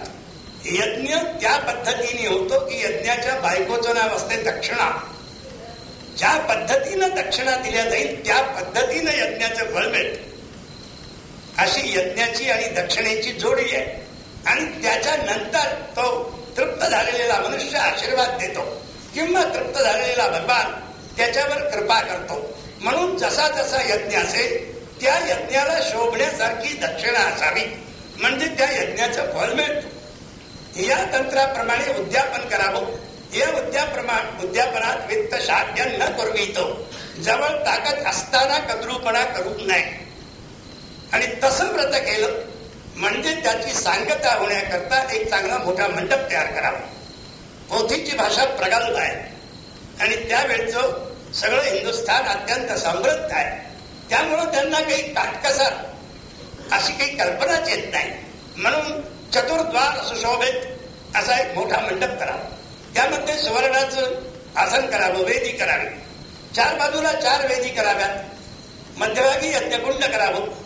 यज्ञ त्या पद्धतीने होतो की यज्ञाच्या बायकोचं नाव असते दक्षिणा. ज्या पद्धतीनं दक्षिणा दिल्या जाईल त्या पद्धतीनं यज्ञाचं फळ मिळत. अशी यज्ञाची आणि दक्षिणेची जोडी आहे. आणि त्याच्या नंतर तो तृप्त झालेला मनुष्य आशीर्वाद देतो. किंवा तृप्त झालेला भगवान त्याच्यावर कृपा करतो. म्हणून जसा जसा यज्ञ असेल त्या यज्ञाला शोभण्यासारखी दक्षिणा असावी. म्हणजे त्या यज्ञाचं फल मिळतो. या तंत्राप्रमाणे उद्यापन करावं. या उद्याप्रमाण उद्यापनात वित्त साध्य न करवितो जवळ ताकद असताना कद्रूपणा करू नये. आणि तसं व्रत केलं म्हणजे त्याची सांगता होण्याकरता एक चांगला मोठा मंडप तयार करावा. पोथीची भाषा प्रगल्भ आहे. आणि त्यावेळचं सगळं हिंदुस्थान अत्यंत समृद्ध आहे. त्यामुळं त्यांना काही काटकसर अशी काही कल्पनाच येत नाही. म्हणून चतुर्द्वार सुशोभित असा एक मोठा मंडप करावा. त्यामध्ये सुवर्णाचं आसन करावं वेदी करावी. चार बाजूला चार वेदी कराव्यात. मध्यभागी यज्ञकुंड करावं.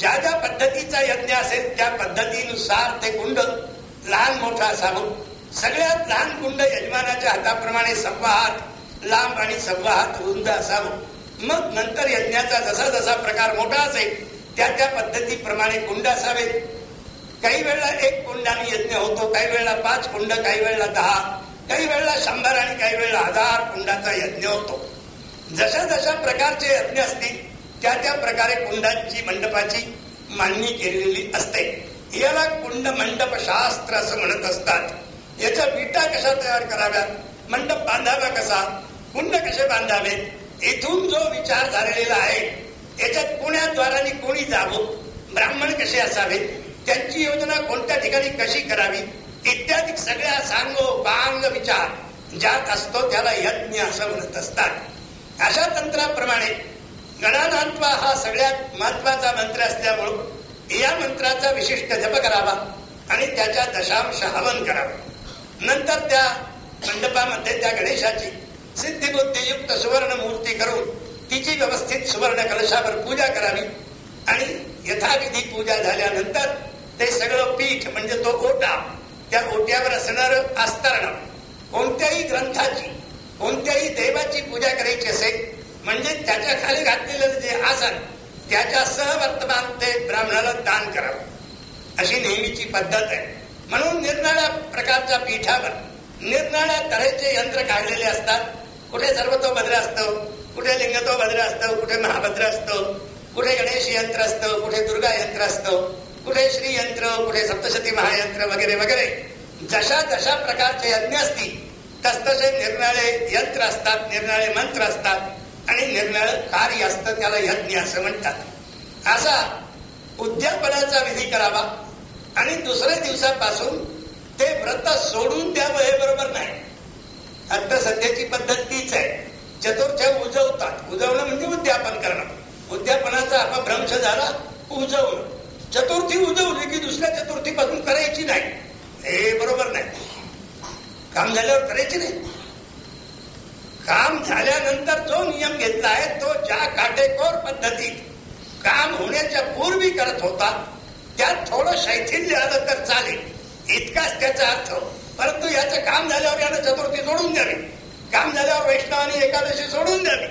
ज्या ज्या पद्धतीचा यज्ञ असेल त्या पद्धतीनुसार ते कुंड लहान मोठा असावं. सगळ्यात लहान कुंड यजमानाच्या हाताप्रमाणे सव्वा हात लांब आणि सव्वा हात रुंद असावं. मग नंतर यज्ञाचा जसा जसा प्रकार मोठा असेल त्या त्या पद्धतीप्रमाणे कुंड असावेत. काही वेळेला एक कुंडाने यज्ञ होतो काही वेळेला पाच कुंड काही वेळेला दहा काही वेळेला शंभर आणि काही वेळेला हजार कुंडाचा यज्ञ होतो. जशा जशा प्रकारचे यज्ञ असतील त्या त्या प्रकारे कुंडांची मंडपाची मांडणी केलेली असते. याला कुंड मंडप शास्त्र असं म्हणत असतात. याच्या विटा कशा तयार कराव्यात? मंडप बांधावा कसा? कुंड कसे बांधावेत? इथून जो विचार झालेला आहे याच्यात कोण्या द्वाराने कोणी जावं? ब्राह्मण कसे असावे त्यांची योजना कोणत्या ठिकाणी कशी करावी? इत्यादी सगळ्या सांगो बांग विचार ज्यात असतो त्याला यज्ञ असं म्हणत असतात. अशा तंत्राप्रमाणे गणानांत्वा हा सगळ्यात महत्त्वाचा मंत्र असल्यामुळं या मंत्राचा विशिष्ट जप करावा आणि त्याच्या दशांश हवन करावा. नंतर त्या मंडपामध्ये त्या गणेशाची सिद्धिबुद्धियुक्त सुवर्ण मूर्ती करून तिची व्यवस्थित सुवर्ण कलशावर पूजा करावी. आणि यथाविधी पूजा झाल्यानंतर ते सगळं पीठ म्हणजे तो ओटा त्या ओट्यावर असणार आस्तरण कोणत्याही ग्रंथाची कोणत्याही देवाची पूजा करायची असेल म्हणजे त्याच्याखाली घातलेलं जे आसन त्याच्या सहवर्तमान ते ब्राह्मणाला दान करावं. अशी नेहमीची पद्धत आहे. म्हणून निरनाळ्या प्रकारच्या पीठावर निरनाळ्या तऱ्हेचे यंत्र काढलेले असतात. कुठे सर्वतोभद्र असतं कुठे लिंगतोभद्र असतं कुठे महाभद्र असतं कुठे गणेश यंत्र असतं कुठे दुर्गा यंत्र असतं कुठे श्री यंत्र कुठे सप्तशती महायंत्र वगैरे वगैरे. जशा जशा प्रकारचे यज्ञ असतील तसतसे निर्नाळे यंत्र असतात निर्नाळे मंत्र असतात. आणि निर्णय कार्य असतं त्याला यज्ञ असं म्हणतात. असा उद्यापनाचा विधी करावा. आणि दुसऱ्या दिवसापासून ते व्रत सोडून द्यावं हे बरोबर नाही. आता सध्याची पद्धत तीच आहे. चतुर्थ्या उजवतात. उजवणं म्हणजे उद्यापन करणं. उद्यापनाचा अपभ्रंश झाला उजवणं. चतुर्थी उजवली की दुसऱ्या चतुर्थीपासून करायची नाही. हे बरोबर नाही. काम झाल्यावर करायची नाही. काम झाल्यानंतर जो नियम घेतला आहे तो ज्या काटेकोर पद्धतीत काम होण्याच्या पूर्वी करत होता. त्यात थोडं शैथिल्य आलं तर चालेल. इतकाच त्याचा अर्थ. परंतु याचं काम झाल्यावर यानं चतुर्थी सोडून द्यावी. काम झाल्यावर वैष्णवानी एकादशी सोडून द्यावी.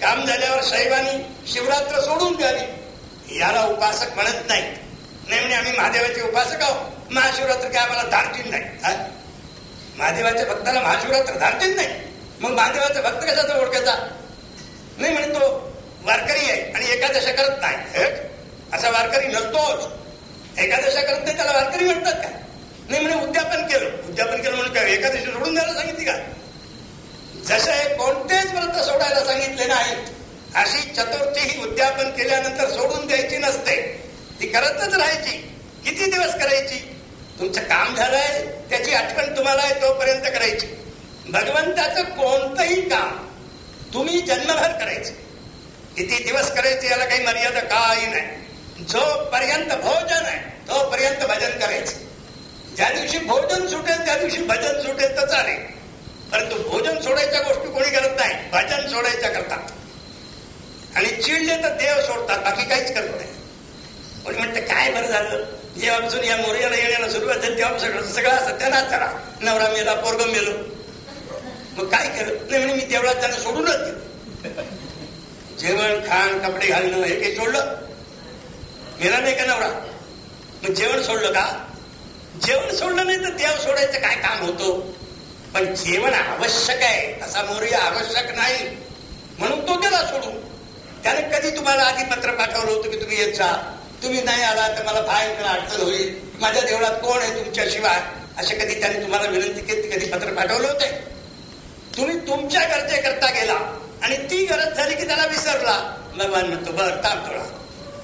काम झाल्यावर शैवानी शिवरात्र सोडून द्यावी. याला उपासक म्हणत नाही. नाही आम्ही महादेवाचे उपासक आहोत. महाशिवरात्र काय आम्हाला धारतील नाही महादेवाच्या भक्ताला महाशिवरात्र धारतील नाही. मग महादेवाचा भक्त कशाचा ओळखायचा? नाही म्हणे तो वारकरी आहे आणि एकादशा करत नाही. असा वारकरी नसतोच. एकादशा करत नाही त्याला वारकरी म्हणतात का? नाही म्हणे उद्यापन केलं. उद्यापन केलं म्हणून काय एकादशी सोडून द्यायला सांगितली का? जसे कोणतेच व्रत सोडायला सांगितले नाही अशी चतुर्थी ही उद्यापन केल्यानंतर सोडून द्यायची नसते. ती करतच राहायची. किती दिवस करायची? तुमचं काम झालंय त्याची आठवण तुम्हाला आहे तोपर्यंत करायची. भगवंताचं कोणतंही काम तुम्ही जन्मभर करायचं. किती दिवस करायचे याला काही मर्यादा काही नाही. जोपर्यंत भोजन आहे तोपर्यंत भजन करायचं. ज्या दिवशी भोजन सुटेल त्या दिवशी भजन सुटेल तर चालेल. परंतु भोजन सोडायच्या गोष्टी कोणी करत नाही भजन सोडायच्या करतात. आणि चिडले तर देव सोडतात बाकी काहीच करत नाही. कोणी म्हणतं काय बरं झालं? जेव्हापासून या मोर्याला येण्याला सुरुवात झाली तेव्हा सगळा सत्यानाश झाला नवरा मेला पोरगम मेलो. मग काय केलं? नाही म्हणे मी देवळात जाणं सोडूनच दिलं. जेवण खाण कपडे घालणं हे काही सोडलं? मेला नाही का नवरा? मग जेवण सोडलं का? जेवण सोडलं नाही तर देव सोडायचं काय काम होतो? पण जेवण आवश्यक आहे असा मोर्या आवश्यक नाही. म्हणून तो त्याला सोडू त्याने कधी तुम्हाला आधी पत्र पाठवलं होतं की तुम्ही येत जा? तुम्ही नाही आला तर मला भयंकर अडचण होईल. माझ्या देवळात कोण आहे तुमच्याशिवाय? असे कधी त्याने तुम्हाला विनंती केली कधी पत्र पाठवले होते? तुम्ही तुमच्या गरजे करता गेला. आणि ती गरज झाली की त्याला विसरला. भगवान म्हणतो बर ताप थोडा.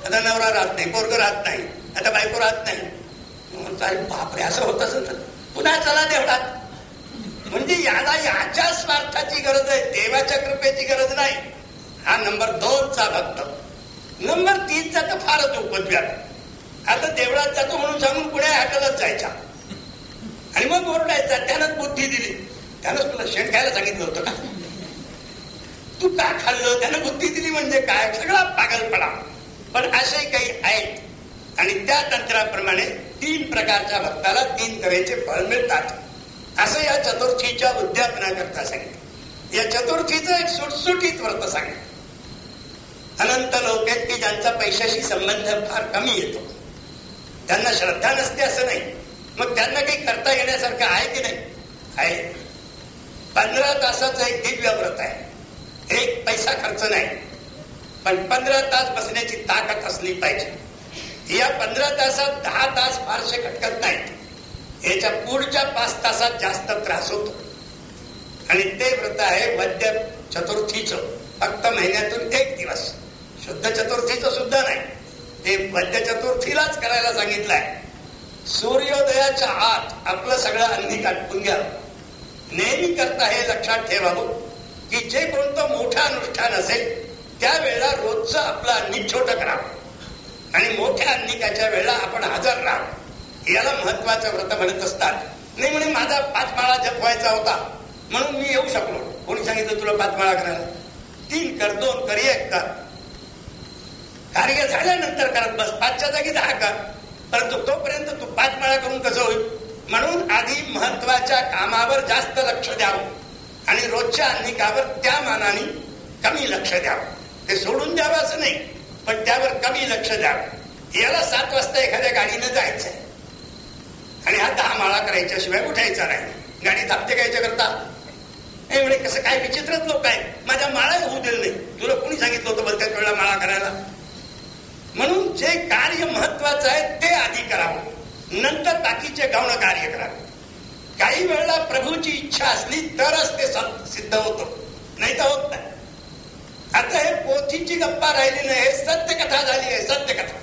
आता नवरा राहत नाही पोरग राहत नाही आता बायको राहत नाही. बापरे असं होत असेल तर पुन्हा चला देवळात. म्हणजे याला याच्या स्वार्थाची गरज आहे देवाच्या कृपेची गरज नाही. हा नंबर दोनचा भक्त नंबर तीनचा तर फारच उपद्व्याप. आता देवळात जातो म्हणून सांगून पुढे हॅटलच जायचा. आणि मग ओरडायचा त्यानंच बुद्धी दिली. त्यानंच तुला शेण खायला सांगितलं होतं का? तू का खाल्लं? त्यानं बुद्धी दिली म्हणजे काय? सगळा पागलपणा. पण असे काही आहेत. आणि त्या तंत्राप्रमाणे तीन प्रकारच्या भक्ताला तीन तऱ्हेचे फळ मिळतात. असं या चतुर्थीच्या उद्यापनाकरता सांगितलं या चतुर्थीचं एक सुटसुटीत व्रत सांगितलं अनंत लोक आहेत की ज्यांचा पैशाशी संबंध फार कमी येतो. त्यांना श्रद्धा नसते असं नाही. मग त्यांना काही करता येण्यासारखं आहे की नाही? आहे. पंधरा तासाचं एक दिव्य व्रत आहे. एक पैसा खर्च नाही. पण पंधरा तास बसण्याची ताकद असली पाहिजे. या पंधरा तासात दहा तास फारसे खटकत नाहीत. याच्या पुढच्या पाच तासात जास्त त्रास होतो. आणि ते व्रत आहे वद्य चतुर्थीच. फक्त महिन्यातून एक दिवस. शुद्ध चतुर्थीच सुद्धा नाही. ते वद्य चतुर्थीलाच करायला सांगितलंय. सूर्योदयाच्या आत आपलं सगळं अंधी आटपून घ्या नेहमी करता हे लक्षात ठेवावं की जे कोणतं मोठं अनुष्ठान असेल त्यावेळेला रोजचं आपलं अन्नी छोटं करावं. आणि मोठ्या अन्निकाच्या वेळेला आपण हजर राहावं. याला महत्वाचं व्रत म्हणत असतात. नाही म्हणे माझा पाच माळा जपवायचा होता. म्हणून मी येऊ शकलो. कोणी सांगितलं तुला पाच माळा करायला? तीन कर दोन कर एक कर. कार्य झाल्यानंतर करत बस. पाचच्या जागी दहा कर. परंतु तोपर्यंत तू पाच माळा करून कसं होईल? म्हणून आधी महत्त्वाच्या कामावर जास्त लक्ष द्यावं आणि रोजच्या अन्निकावर त्या मानाने कमी लक्ष द्यावं. ते सोडून द्यावं असं नाही पण त्यावर कमी लक्ष द्यावं. याला सात वाजता एखाद्या गाडीनं जायचंय. आणि हा दहा माळा करायच्या शिवाय उठायचा नाही. गाडी थांबते कायच्या करता हे म्हणे कसं काय विचित्रच लोक आहे माझ्या माळा होऊ दिलं नाही. तुला कोणी सांगितलं होतं बदल्यात वेळेला माळा करायला? म्हणून जे कार्य महत्वाचं आहे ते आधी करावं. नंतर बाकीचे गौण कार्य करावे. काही वेळेला प्रभूची इच्छा असली तरच ते सिद्ध होतं. नाही तर होत नाही. आता हे पोथीची गप्पा राहिली नाही हे सत्यकथा झाली आहे सत्यकथा.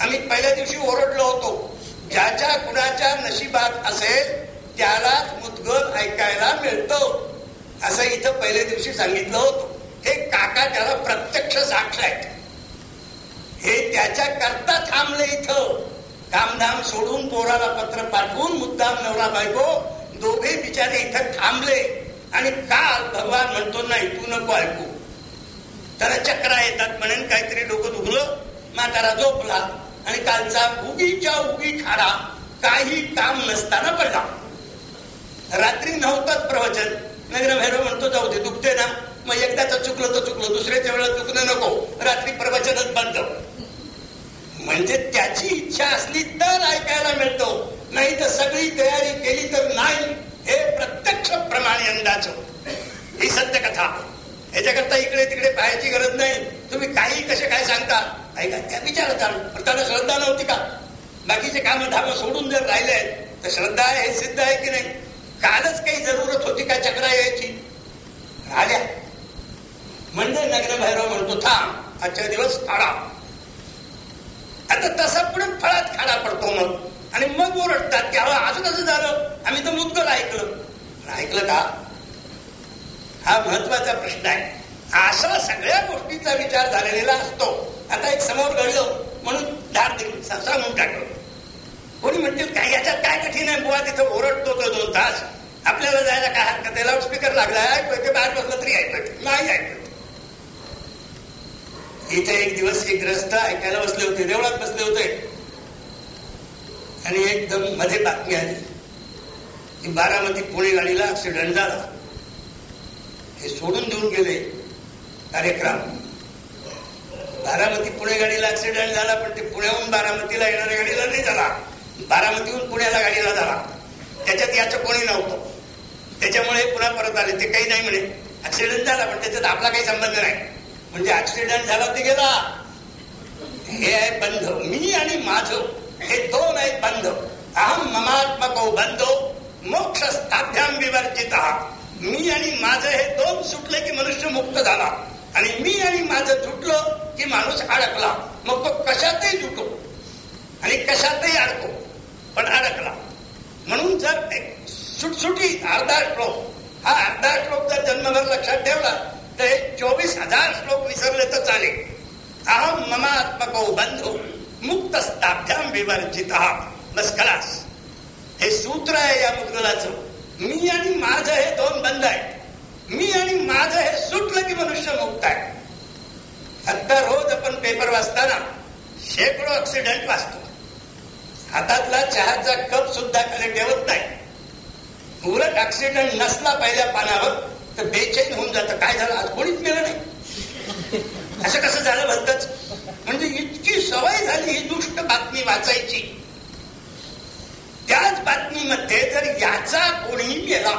आम्ही पहिल्या दिवशी ओरडलो होतो ज्याच्या कुणाच्या नशिबात असेल त्यालाच मुदगल ऐकायला मिळतो. असं इथं पहिल्या दिवशी सांगितलं होतं. हे काका त्याला प्रत्यक्ष साक्ष आहेत. हे त्याच्या करता थांबले इथं. कामधाम सोडून पोराला पत्र पाठवून मुद्दाम नवरा बायको दोघे बिचारे इथं थांबले. आणि काल भगवान म्हणतो नाही तू नको ऐकू. त्याला चक्रा येतात म्हणून काहीतरी डोकं दुखलं. म्हातारा झोपला आणि कालचा उगीच्या उगी खाडा काही काम नसताना पडला. रात्री नव्हताच प्रवचन. नगर भैरव म्हणतो जाऊ दे दुखते ना. मग एकदाच चुकलं तर चुकलं दुसऱ्याच्या वेळेला चुकलं नको. रात्री प्रवचनच बंद. म्हणजे त्याची इच्छा असली तर ऐकायला मिळतो. नाही तर सगळी तयारी केली तर नाही हे प्रत्यक्ष प्रमाणे अंदाज ही सत्य कथा याच्याकरता इकडे तिकडे पाहायची गरज नाही. तुम्ही काही कसे काय सांगता? ऐका त्या विचारत आलो. त्याला श्रद्धा नव्हती का? बाकीचे काम धाम सोडून जर राहिले तर श्रद्धा आहे हे सिद्ध आहे की नाही? कालच काही जरूरत होती का चक्रा यायची? आल्या. म्हणजे नग्न भैरव म्हणतो थांब आजच्या दिवस काढा. आता तसा पुढे फळात खाडा पडतो मग. आणि मग ओरडतात की असं कसं झालं. आम्ही तर मुद्गल ऐकलं. ऐकलं का? हा महत्त्वाचा प्रश्न आहे. असा सगळ्या गोष्टीचा विचार झालेला असतो. आता एक समोर घडलं. म्हणून धार दिली सांगून टाकलं. कोणी म्हणतील काय याच्यात काय कठीण आहे? बुवा तिथं ओरडतो तो दोन तास. आपल्याला जायला काय हरकत आहे? स्पीकर लागला ऐकतोय बाहेर बसलं तरी ऐकतोय नाही ऐकलं. इथे एक दिवस एक ग्रस्त ऐकायला बसले होते देवळात बसले होते. आणि एकदम मध्ये बातमी आली की बारामती पुणे गाडीला ऍक्सिडेंट झाला हे सोडून देऊन गेले कार्यक्रम. बारामती पुणे गाडीला ऍक्सिडेंट झाला पण ते पुण्याहून बारामतीला येणाऱ्या गाडीला नाही झाला. बारामतीहून पुण्याला गाडीला झाला. त्याच्यात याचं कोणी नव्हतं. त्याच्यामुळे पुन्हा परत आले. ते काही नाही म्हणे. ऍक्सिडेंट झाला पण त्याच्यात आपला काही संबंध नाही. म्हणजे ऍक्सिडेंट झाला ते गेला? हे आहे बंध मी आणि माझ हे दोन आहेत बंध अहम ममात्मको बंधव मोक्ष स्थाभ्याम विवर्जित मी आणि माझं हे दोन सुटले की मनुष्य मुक्त झाला. आणि मी आणि माझं तुटलो की माणूस अडकला. मग तो कशातही तुटो आणि कशातही अडको पण अडकला. म्हणून जर ते सुटसुटीत अर्धा श्लोक हा अर्धा श्लोक जर जन्मभर लक्षात ठेवला तर हे चोवीस हजार श्लोक विसरले तर चालेल. अहम ममात्मको बंधू मुक्त स्थाभ्याम विवर्जित. बस खलास. हे सूत्र आहे या मुद्गलाचं मी आणि माझं हे दोन बंद आहेत. मी आणि माझं हे सुटलं की मनुष्य मुक्त आहे. आता रोज आपण पेपर वाचताना शेकडो ऍक्सिडेंट वाचतो. हातातला चहाचा कप सुद्धा खाली ठेवत नाही. उलट ऍक्सिडेंट नसला पहिल्या पानावर तर बेचैन होऊन जातं. काय झालं? आज कोणीच गेलं नाही. असं कसं झालं भरतच म्हणजे इतकी सवय झाली ही दुष्ट बातमी वाचायची. त्याच बातमीमध्ये जर याचा कोणी गेला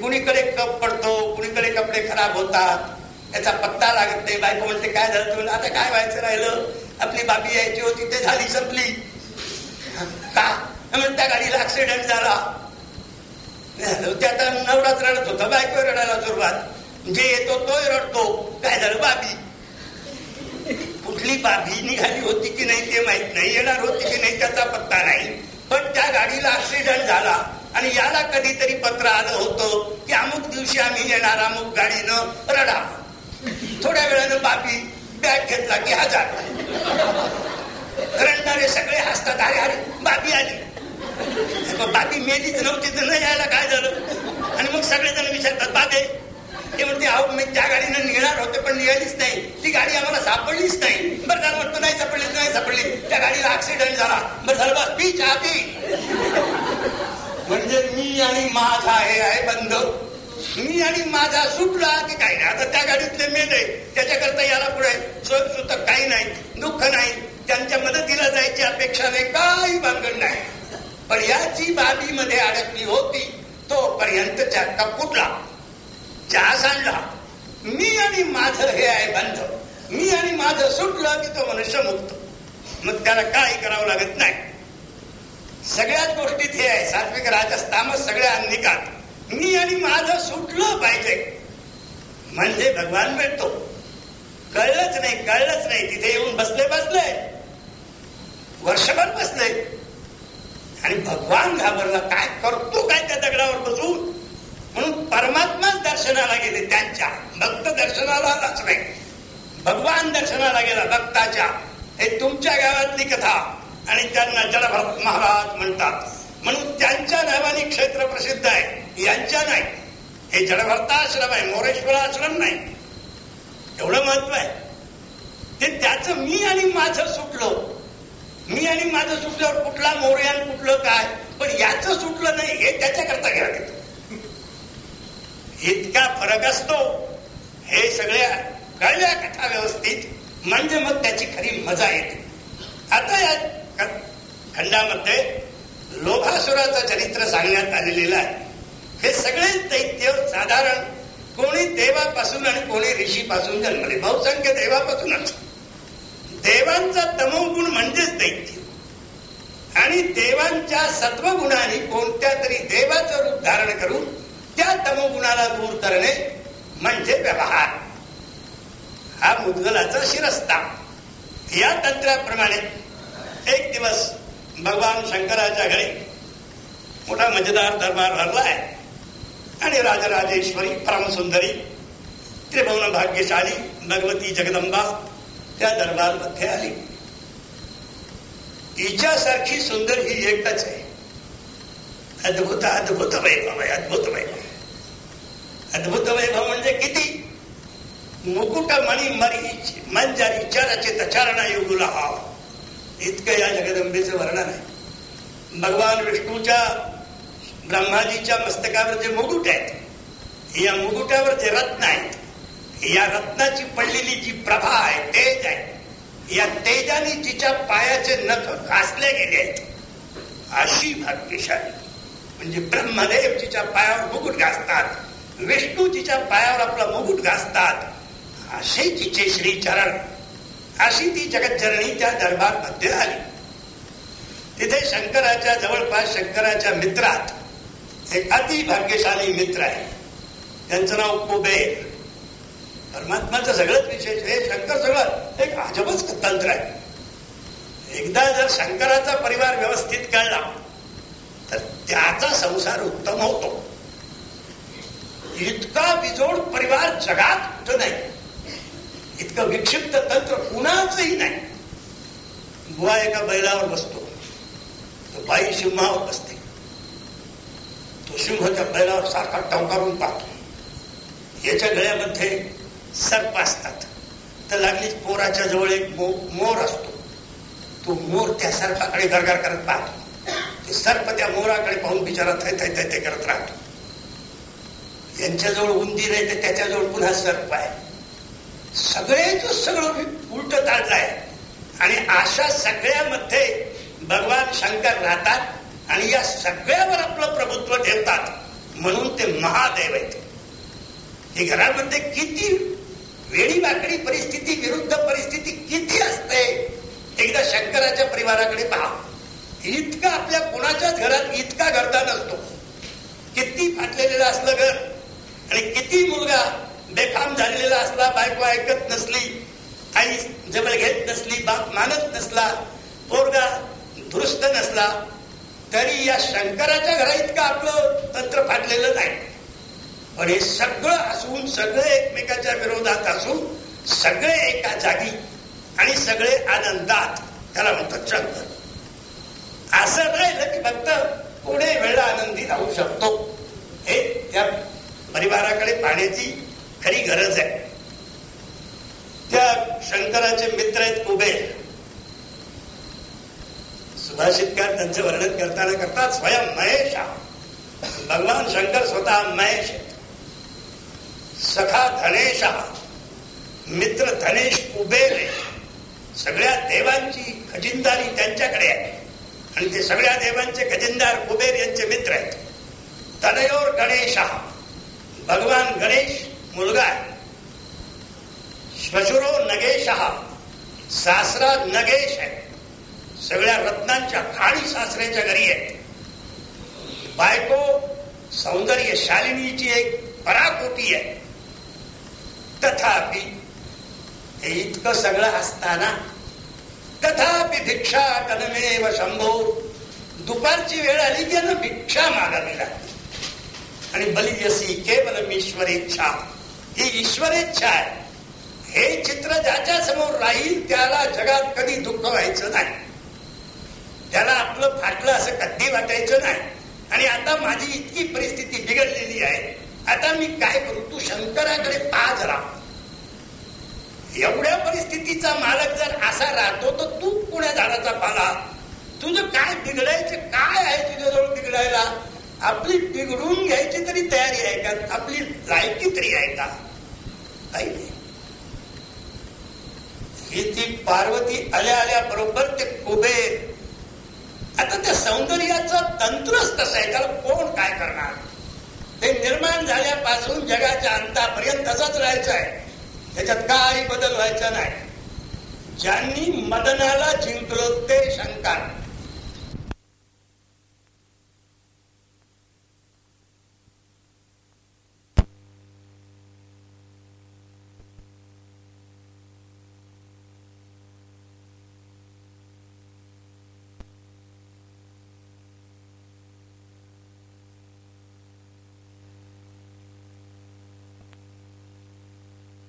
कुणीकडे कप पडतो कुणीकडे कपडे खराब होतात याचा पत्ता लागत नाही. बायको म्हणते काय झालं तुम्ही आता काय व्हायचं राहिलं? आपली बाबी यायची होती ते झाली संपली. का? त्या गाडीला ऍक्सिडेंट झाला. ते आता नवरात रडत होता. बायको रडायला सुरुवात. जे येतो तोय रडतो. काय झालं? बाबी. कुठली बाबी निघाली होती की नाही ते माहीत नाही. येणार होती की नाही त्याचा पत्ता नाही. पण त्या गाडीला ऍक्सिडेंट झाला. आणि याला कधीतरी पत्र आलं होतं की अमुक दिवशी आम्ही येणार अमुक गाडीनं रडा. थोड्या वेळानं बाबी बॅग घेतला की हजार. रडणारे सगळे हसतात. अरे अरे बाबी आली. बाबी मेलीच नव्हती तर नाही यायला काय झालं? आणि मग सगळेजण विचारतात बाबे ते म्हणते अहो मी त्या गाडीनं निघणार होते पण निघालीच नाही. ती गाडी आम्हाला सापडलीच नाही. बरं झालं म्हणतो नाही सापडली नाही सापडली. त्या गाडीला ऍक्सिडेंट झाला. बरं झालं बस पी चहा म्हणजे मी आणि माझा हे आहे बंद मी आणि माझा सुटला की काही नाही. आता त्या गाडीतले मेले त्याच्याकरता याला पुढे सोय काही नाही दुःख नाही. त्यांच्या मदतीला जायची अपेक्षा नाही काही भांगण नाही. पण याची बाबी मध्ये अडकली होती तोपर्यंत चक्का टपुटला चहा सांडला मी आणि माझं हे आहे बंध. मी आणि माझं सुटलं की तो मनुष्य मुक्त. मग त्याला काही करावं लागत नाही? सगळ्याच गोष्टीत हे आहे. सात्विक राजस्थान सगळ्या अंगिकात मी आणि माझं सुटलं पाहिजे. म्हणजे भगवान भेटतो कळलंच नाही कळलंच नाही. तिथे येऊन बसले बसले. वर्षभर बसले. आणि भगवान घाबरला. काय करतो काय त्या दगडावर बसून? म्हणून परमात्माच दर्शनाला गेले त्यांच्या. भक्त दर्शनाला आलाच नाही. भगवान दर्शनाला गेला भक्ताच्या. हे तुमच्या गावातली कथा. आणि त्यांना जडभरत महाराज म्हणतात. म्हणून त्यांच्या नावाने क्षेत्र प्रसिद्ध आहे. यांच्या नाही. हे जडभरता आश्रम आहे मोरेश्वर आश्रम नाही. एवढं महत्त्व आहे. ते त्याच मी आणि माझं सुटलो. मी आणि माझं सुटल्यावर कुठला मोर्यान कुठलं काय? पण याच सुटलं नाही हे त्याच्याकरता घ्या इतका फरक असतो. हे सगळ्या कळल्या कथा व्यवस्थित म्हणजे मग त्याची खरी मजा येते. आता या खंडामध्ये लोभासुराचं चरित्र सांगण्यात आलेलं आहे. हे सगळे दैत्य साधारण कोणी देवापासून आणि कोणी ऋषीपासून जन्मले. बहुसंख्य देवापासूनच. देवांचा तमोगुण म्हणजेच दैत्य. आणि देवांच्या सत्वगुणाने कोणत्या तरी देवाचं रूप धारण करून त्या तमोगुणाला दूर करणे म्हणजे व्यवहार. हा मुदगलाचा शिरस्ता. या तंत्राप्रमाणे एक दिवस भगवान शंकराच्या घरी मोठा मजेदार दरबार भरलाय. आणि राजराजेश्वरी परमसुंदरी त्रिभुवन भाग्यशाली भगवती जगदंबा त्या दरबारमध्ये आली. हिच्यासारखी सुंदर ही एकच आहे. अद्भुत अद्भुत वैभव आहे अद्भुत वैभव. अद्भुत वैभव म्हणजे किती? मुकुट मणी मरी मंजारी चरचित चरण युगुला इतकं या जगदंबेचं वर्णन आहे. भगवान विष्णूच्या ब्रह्माजीच्या मस्तकावर जे मुकुट आहेत या मुकुटावर जे रत्न आहेत या रत्नाची पडलेली जी प्रभा आहे तेज आहे. या तेजाने जिच्या पायाचे नख घासले गेले आहेत. अशी भाग्यशाली म्हणजे ब्रह्मदेव जिच्या पायावर मुकुट घासतात विष्णू जिच्या पायावर आपला मुकुट घासतात असे तिचे श्रीचरण अशी ती जगज्जननी त्या दरबारमध्ये आली. तिथे शंकराच्या जवळपास शंकराच्या मित्रात एक अति भाग्यशाली मित्र आहे. त्यांचं नाव कुबेर. परमात्माचं सगळंच विशेष हे शंकर सगळं एक अजबच तंत्र आहे. एकदा जर शंकराचा परिवार व्यवस्थित कळला तर त्याचा संसार उत्तम होतो. इतका बिजोड परिवार जगात कुठं नाही. इतकं विक्षिप्त तंत्र कुणाचंही नाही. गुवा एका बैलावर बसतो. तो बाई सिंहावर बसते. तो सिंह त्या बैलावर सारखा टवकारून पाहतो. याच्या गळ्यामध्ये सर्प असतात. तर लागलीच पोराच्या जवळ एक मो मोर असतो. तो मोर त्या सर्पाकडे गरगर करत पाहतो. ते सर्प त्या मोराकडे पाहून बिचारा थै थै थै ते करत राहतो. यांच्याजवळ उंदीर आहे तर त्याच्याजवळ पुन्हा सर्प आहे. सगळेच सगळं उलट चाललंय आणि अशा सगळ्यामध्ये भगवान शंकर राहतात आणि या सगळ्यावर आपलं प्रभुत्व ठेवतात. म्हणून ते महादेव आहेत. हे घरामध्ये किती वेळी वाकडी परिस्थिती विरुद्ध परिस्थिती किती असते? एकदा शंकराच्या परिवाराकडे पहा. इतका आपल्या कोणाच्याच घरात इतका घरदा नसतो. किती फाटलेलं असलं घर आणि किती मुलगा बेफाम झालेला असला बायको ऐकत नसली आई जवळ घेत नसली बाप मानत नसला पोरगा दुरुस्त नसला तरी या शंकराच्या घरा इतकं आपलं तंत्र फाटलेलं नाही. पण हे सगळं असून सगळे एकमेकाच्या विरोधात असून सगळे एका जागी आणि सगळे आनंदात त्याला म्हणतात शंकर असं राहिलं की फक्त पुढे वेळा आनंदी राहू शकतो. हे त्या परिवाराकडे पाहण्याची खरी गरज आहे. त्या शंकराचे मित्र आहेत कुबेर. सुभाषितकार त्यांचे वर्णन करताना करतात स्वयं महेश भगवान शंकर स्वतः महेश सखा धनेश मित्र धनेश कुबेर सगळ्या देवांची खजिनदारी त्यांच्याकडे आहे. आणि ते सगळ्या देवांचे खजिनदार कुबेर यांचे मित्र आहेत. तनयोर गणेश भगवान गणेश मुलगा आहे. श्वशुरो नगेश सासरा नगेश आहे. सगळ्या रत्नांच्या खाणी सासऱ्याच्या घरी आहेत. बायको सौंदर्य शालिनीची एक पराकोटी आहे. तथापि हे इतकं सगळं असताना तथापि भिक्षा कनमेव शंभो. दुपारची वेळ आली की ना भिक्षा मागावी लागली आणि बलियसी केवल ईश्वरेच्छा. ही ईश्वरेच्छा आहे. हे चित्र ज्याच्या समोर राहील त्याला जगात कधी दुःख व्हायचं नाही. त्याला आपलं फाटलं असं कधी वाटायचं नाही. आणि आता माझी इतकी परिस्थिती बिघडलेली आहे. आता मी काय करू? तू शंकराकडे पाहा जरा. एवढ्या परिस्थितीचा मालक जर असा राहतो तर तू पुण्या झाडाचा पाला? तुझं काय बिघडायचं? काय आहे तुझ्याजवळ बिघडायला? आपली बिघडून घ्यायची तरी तयारी आहे का? आपली लायकी तरी आहे का? ही ती पार्वती आल्या आल्या बरोबर ते कुबेर आता त्या सौंदर्याचं तंत्रच तसं आहे. त्याला कोण काय करणार? ते निर्माण झाल्यापासून जगाच्या अंतापर्यंत तसंच राहायचं आहे. त्याच्यात काही बदल व्हायचा नाही. ज्यांनी मदनाला जिंकलं ते शंकर